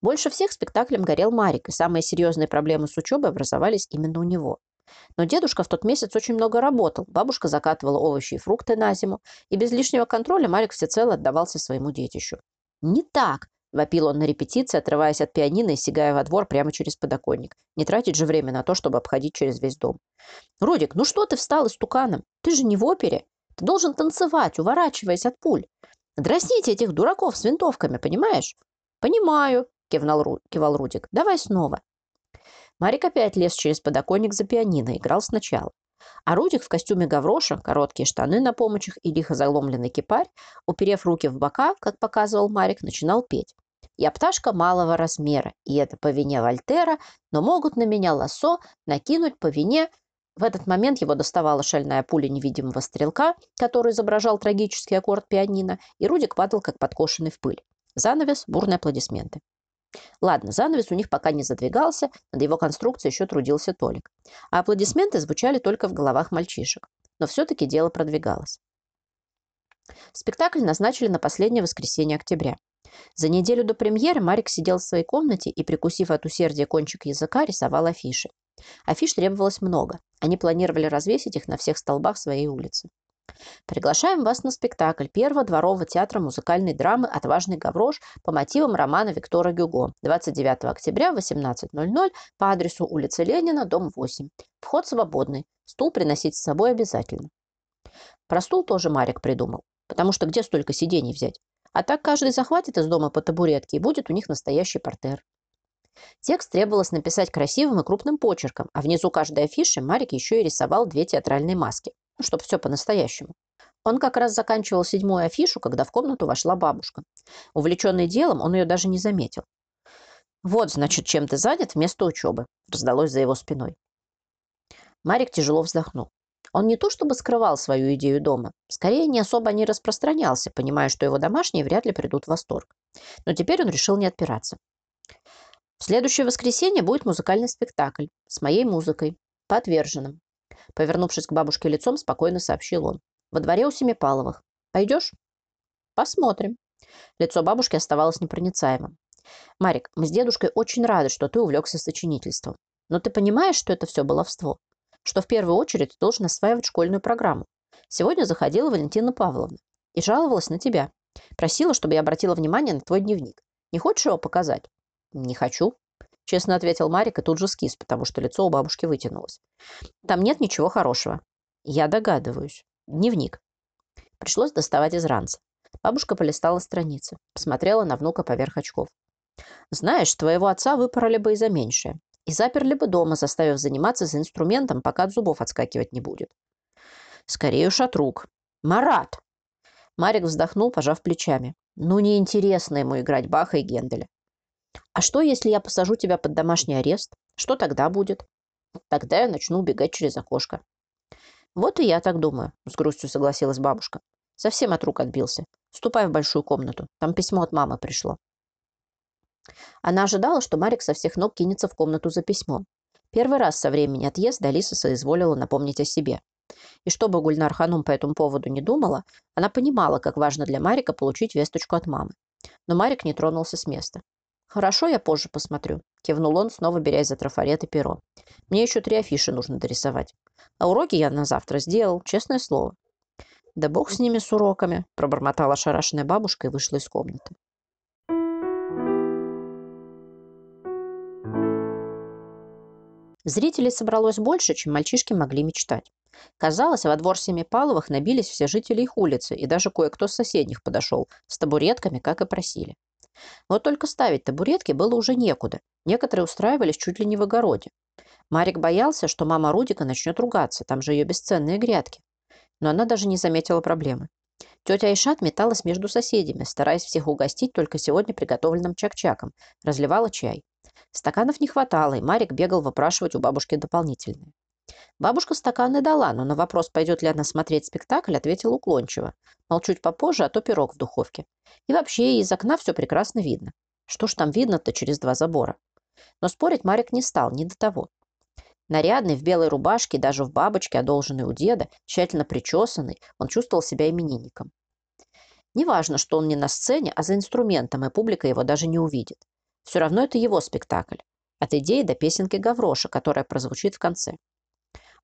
Больше всех спектаклем горел Марик, и самые серьезные проблемы с учебой образовались именно у него. Но дедушка в тот месяц очень много работал, бабушка закатывала овощи и фрукты на зиму, и без лишнего контроля Марик всецело отдавался своему детищу. «Не так!» – вопил он на репетиции, отрываясь от пианино и сигая во двор прямо через подоконник. Не тратить же время на то, чтобы обходить через весь дом. «Родик, ну что ты встал истуканом? Ты же не в опере. Ты должен танцевать, уворачиваясь от пуль. Дразните этих дураков с винтовками, понимаешь?» «Понимаю», – кивнал, кивал Рудик. «Давай снова». Марик опять лез через подоконник за пианино, играл сначала. А Рудик в костюме гавроша, короткие штаны на помощях и лихо заломленный кипарь, уперев руки в бока, как показывал Марик, начинал петь. Я пташка малого размера, и это по вине Вольтера, но могут на меня лосо накинуть по вине... В этот момент его доставала шальная пуля невидимого стрелка, который изображал трагический аккорд пианино, и Рудик падал, как подкошенный в пыль. Занавес, бурные аплодисменты. Ладно, занавес у них пока не задвигался, над его конструкцией еще трудился Толик. А аплодисменты звучали только в головах мальчишек. Но все-таки дело продвигалось. Спектакль назначили на последнее воскресенье октября. За неделю до премьеры Марик сидел в своей комнате и, прикусив от усердия кончик языка, рисовал афиши. Афиш требовалось много. Они планировали развесить их на всех столбах своей улицы. Приглашаем вас на спектакль Первого дворового театра музыкальной драмы «Отважный гаврош» по мотивам романа Виктора Гюго 29 октября в 18.00 по адресу улица Ленина, дом 8. Вход свободный. Стул приносить с собой обязательно. Про стул тоже Марик придумал, потому что где столько сидений взять? А так каждый захватит из дома по табуретке, и будет у них настоящий портер. Текст требовалось написать красивым и крупным почерком, а внизу каждой афиши Марик еще и рисовал две театральные маски ну, чтобы все по-настоящему. Он как раз заканчивал седьмую афишу, когда в комнату вошла бабушка. Увлеченный делом, он ее даже не заметил. «Вот, значит, чем ты занят вместо учебы», – раздалось за его спиной. Марик тяжело вздохнул. Он не то чтобы скрывал свою идею дома, скорее не особо не распространялся, понимая, что его домашние вряд ли придут в восторг. Но теперь он решил не отпираться. В следующее воскресенье будет музыкальный спектакль с моей музыкой, по отверженным. Повернувшись к бабушке лицом, спокойно сообщил он. «Во дворе у Семипаловых. Пойдешь?» «Посмотрим». Лицо бабушки оставалось непроницаемым. «Марик, мы с дедушкой очень рады, что ты увлекся сочинительством. Но ты понимаешь, что это все баловство? Что в первую очередь ты должен осваивать школьную программу. Сегодня заходила Валентина Павловна и жаловалась на тебя. Просила, чтобы я обратила внимание на твой дневник. Не хочешь его показать?» «Не хочу», Честно ответил Марик и тут же скис, потому что лицо у бабушки вытянулось. Там нет ничего хорошего. Я догадываюсь. Дневник. Пришлось доставать из ранца. Бабушка полистала страницы, посмотрела на внука поверх очков. «Знаешь, твоего отца выпороли бы и за меньшее. И заперли бы дома, заставив заниматься за инструментом, пока от зубов отскакивать не будет. Скорее уж от рук. Марат!» Марик вздохнул, пожав плечами. «Ну, неинтересно ему играть Баха и Генделя. А что, если я посажу тебя под домашний арест? Что тогда будет? Тогда я начну убегать через окошко. Вот и я так думаю, с грустью согласилась бабушка. Совсем от рук отбился. Ступай в большую комнату. Там письмо от мамы пришло. Она ожидала, что Марик со всех ног кинется в комнату за письмом. Первый раз со времени отъезда Алиса соизволила напомнить о себе. И что бы Гульнар Ханум по этому поводу не думала, она понимала, как важно для Марика получить весточку от мамы. Но Марик не тронулся с места. «Хорошо, я позже посмотрю», – кивнул он, снова берясь за трафарет и перо. «Мне еще три афиши нужно дорисовать. А уроки я на завтра сделал, честное слово». «Да бог с ними, с уроками», – пробормотала ошарашенная бабушка и вышла из комнаты. Зрителей собралось больше, чем мальчишки могли мечтать. Казалось, во двор Семипаловых набились все жители их улицы, и даже кое-кто с соседних подошел, с табуретками, как и просили. Вот только ставить табуретки было уже некуда. Некоторые устраивались чуть ли не в огороде. Марик боялся, что мама Рудика начнет ругаться, там же ее бесценные грядки. Но она даже не заметила проблемы. Тетя Айшат металась между соседями, стараясь всех угостить только сегодня приготовленным чак-чаком. Разливала чай. Стаканов не хватало, и Марик бегал выпрашивать у бабушки дополнительные. Бабушка стаканы дала, но на вопрос, пойдет ли она смотреть спектакль, ответила уклончиво. Мол, чуть попозже, а то пирог в духовке. И вообще, из окна все прекрасно видно. Что ж там видно-то через два забора? Но спорить Марик не стал, не до того. Нарядный, в белой рубашке, даже в бабочке, одолженный у деда, тщательно причесанный, он чувствовал себя именинником. Неважно, что он не на сцене, а за инструментом, и публика его даже не увидит. Все равно это его спектакль. От идеи до песенки Гавроша, которая прозвучит в конце.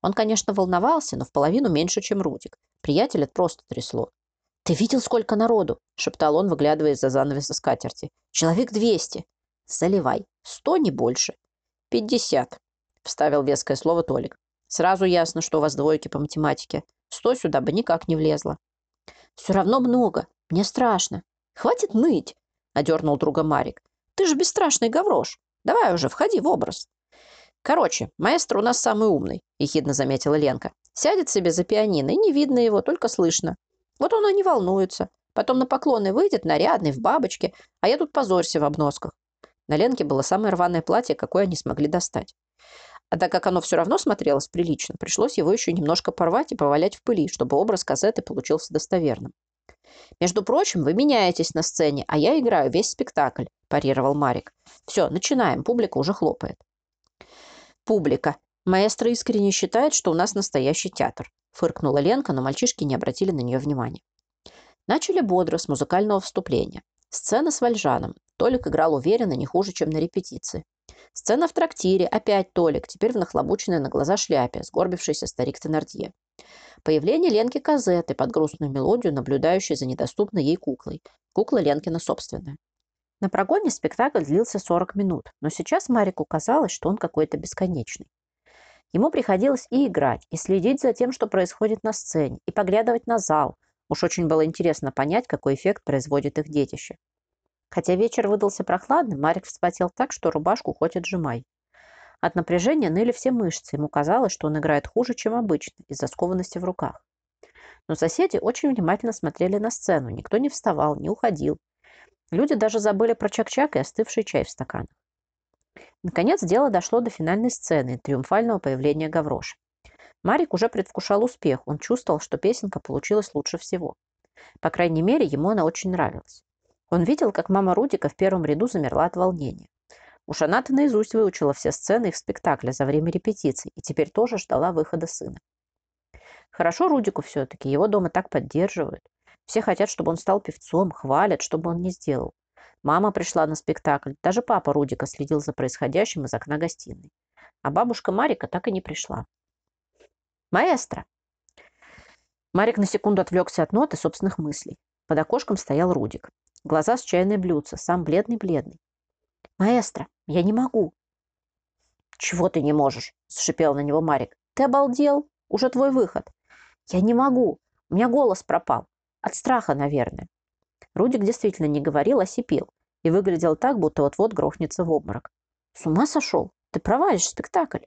Он, конечно, волновался, но в половину меньше, чем Рудик. Приятеля просто трясло. «Ты видел, сколько народу?» – шептал он, выглядывая из-за занавеса скатерти. «Человек двести». «Заливай. Сто, не больше». «Пятьдесят», – вставил веское слово Толик. «Сразу ясно, что у вас двойки по математике. Сто сюда бы никак не влезло». «Все равно много. Мне страшно. Хватит ныть», – одернул друга Марик. «Ты же бесстрашный гаврош. Давай уже, входи в образ». «Короче, маэстро у нас самый умный», – ехидно заметила Ленка. Сядет себе за пианино, и не видно его, только слышно. Вот он и не волнуется. Потом на поклоны выйдет, нарядный, в бабочке, а я тут позорься в обносках. На Ленке было самое рваное платье, какое они смогли достать. А так как оно все равно смотрелось прилично, пришлось его еще немножко порвать и повалять в пыли, чтобы образ казеты получился достоверным. «Между прочим, вы меняетесь на сцене, а я играю весь спектакль», – парировал Марик. «Все, начинаем, публика уже хлопает». «Публика. Маэстро искренне считает, что у нас настоящий театр», – фыркнула Ленка, но мальчишки не обратили на нее внимания. Начали бодро, с музыкального вступления. Сцена с Вальжаном. Толик играл уверенно, не хуже, чем на репетиции. Сцена в трактире. Опять Толик, теперь в нахлобученной на глаза шляпе, сгорбившийся старик Теннердье. Появление Ленки Казеты под грустную мелодию, наблюдающей за недоступной ей куклой. Кукла Ленкина собственная. На прогоне спектакль длился 40 минут, но сейчас Марику казалось, что он какой-то бесконечный. Ему приходилось и играть, и следить за тем, что происходит на сцене, и поглядывать на зал. Уж очень было интересно понять, какой эффект производит их детище. Хотя вечер выдался прохладным, Марик вспотел так, что рубашку хоть отжимай. От напряжения ныли все мышцы, ему казалось, что он играет хуже, чем обычно, из-за скованности в руках. Но соседи очень внимательно смотрели на сцену, никто не вставал, не уходил. Люди даже забыли про чак-чак и остывший чай в стаканах. Наконец дело дошло до финальной сцены, триумфального появления Гавроша. Марик уже предвкушал успех, он чувствовал, что песенка получилась лучше всего. По крайней мере, ему она очень нравилась. Он видел, как мама Рудика в первом ряду замерла от волнения. Уж она-то наизусть выучила все сцены их спектакля за время репетиций и теперь тоже ждала выхода сына. Хорошо Рудику все-таки, его дома так поддерживают. Все хотят, чтобы он стал певцом, хвалят, чтобы он не сделал. Мама пришла на спектакль, даже папа Рудика следил за происходящим из окна гостиной. А бабушка Марика так и не пришла. «Маэстро!» Марик на секунду отвлекся от ноты собственных мыслей. Под окошком стоял Рудик. Глаза с чайной блюдца, сам бледный-бледный. «Маэстро, я не могу». «Чего ты не можешь?» – сшипел на него Марик. «Ты обалдел? Уже твой выход». «Я не могу. У меня голос пропал. От страха, наверное». Рудик действительно не говорил, а сипел. И выглядел так, будто вот-вот грохнется в обморок. «С ума сошел? Ты провалишь спектакль».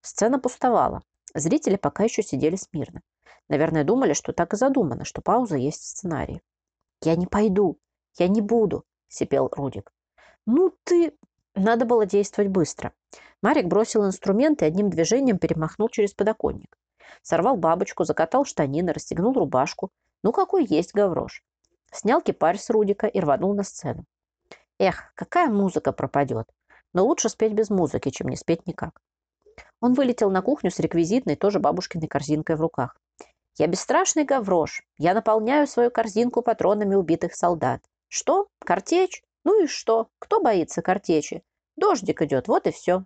Сцена пустовала. Зрители пока еще сидели смирно. Наверное, думали, что так и задумано, что пауза есть в сценарии. «Я не пойду. «Я не буду», — сипел Рудик. «Ну ты...» Надо было действовать быстро. Марик бросил инструмент и одним движением перемахнул через подоконник. Сорвал бабочку, закатал штанины, расстегнул рубашку. Ну, какой есть гаврош. Снял кипарь с Рудика и рванул на сцену. Эх, какая музыка пропадет. Но лучше спеть без музыки, чем не спеть никак. Он вылетел на кухню с реквизитной, тоже бабушкиной корзинкой в руках. «Я бесстрашный гаврош. Я наполняю свою корзинку патронами убитых солдат. Что? Картечь? Ну и что? Кто боится картечи? Дождик идет, вот и все.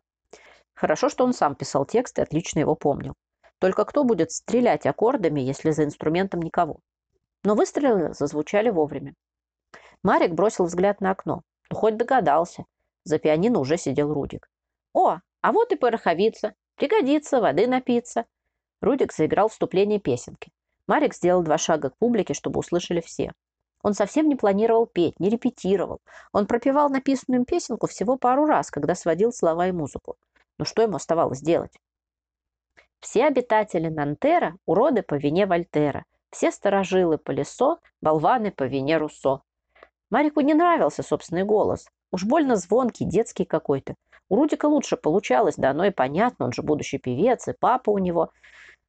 Хорошо, что он сам писал текст и отлично его помнил. Только кто будет стрелять аккордами, если за инструментом никого? Но выстрелы зазвучали вовремя. Марик бросил взгляд на окно. Ну, хоть догадался. За пианино уже сидел Рудик. «О, а вот и пороховица. Пригодится воды напиться». Рудик заиграл вступление песенки. Марик сделал два шага к публике, чтобы услышали все. Он совсем не планировал петь, не репетировал. Он пропевал написанную им песенку всего пару раз, когда сводил слова и музыку. Но что ему оставалось делать? Все обитатели Нантера – уроды по вине Вольтера. Все старожилы по лесо, болваны по вине Руссо. Марику не нравился собственный голос. Уж больно звонкий, детский какой-то. У Рудика лучше получалось, да оно и понятно, он же будущий певец, и папа у него.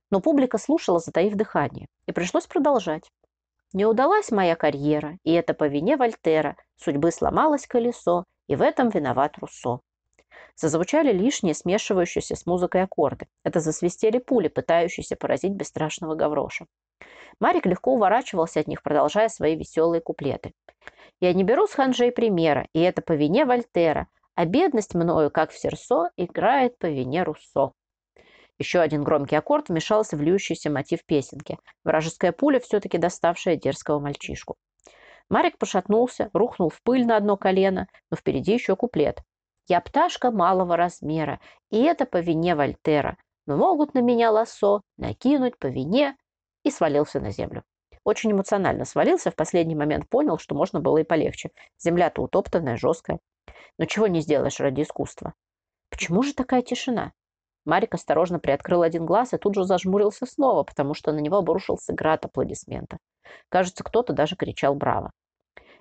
Но публика слушала, затаив дыхание. И пришлось продолжать. Не удалась моя карьера, и это по вине Вольтера. Судьбы сломалось колесо, и в этом виноват Руссо. Зазвучали лишние, смешивающиеся с музыкой аккорды. Это засвистели пули, пытающиеся поразить бесстрашного Гавроша. Марик легко уворачивался от них, продолжая свои веселые куплеты. «Я не беру с ханжей примера, и это по вине Вольтера, а бедность мною, как в серсо, играет по вине Руссо». Еще один громкий аккорд вмешался в льющийся мотив песенки. Вражеская пуля, все-таки доставшая дерзкого мальчишку. Марик пошатнулся, рухнул в пыль на одно колено, но впереди еще куплет. «Я пташка малого размера, и это по вине Вольтера. Но могут на меня лосо накинуть по вине...» И свалился на землю. Очень эмоционально свалился, в последний момент понял, что можно было и полегче. Земля-то утоптанная, жесткая. Но чего не сделаешь ради искусства. Почему же такая тишина? Марик осторожно приоткрыл один глаз и тут же зажмурился снова, потому что на него обрушился град аплодисментов. Кажется, кто-то даже кричал «Браво!».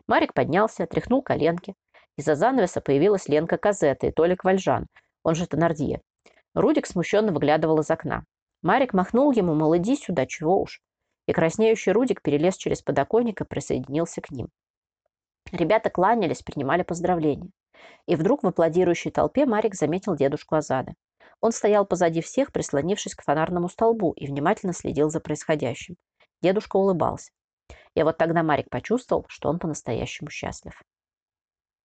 Марик поднялся, тряхнул коленки. Из-за занавеса появилась Ленка Казета и Толик Вальжан, он же Тонардье. Рудик смущенно выглядывал из окна. Марик махнул ему, мол, иди сюда, чего уж. И краснеющий Рудик перелез через подоконник и присоединился к ним. Ребята кланялись, принимали поздравления. И вдруг в аплодирующей толпе Марик заметил дедушку Азада. Он стоял позади всех, прислонившись к фонарному столбу, и внимательно следил за происходящим. Дедушка улыбался. И вот тогда Марик почувствовал, что он по-настоящему счастлив.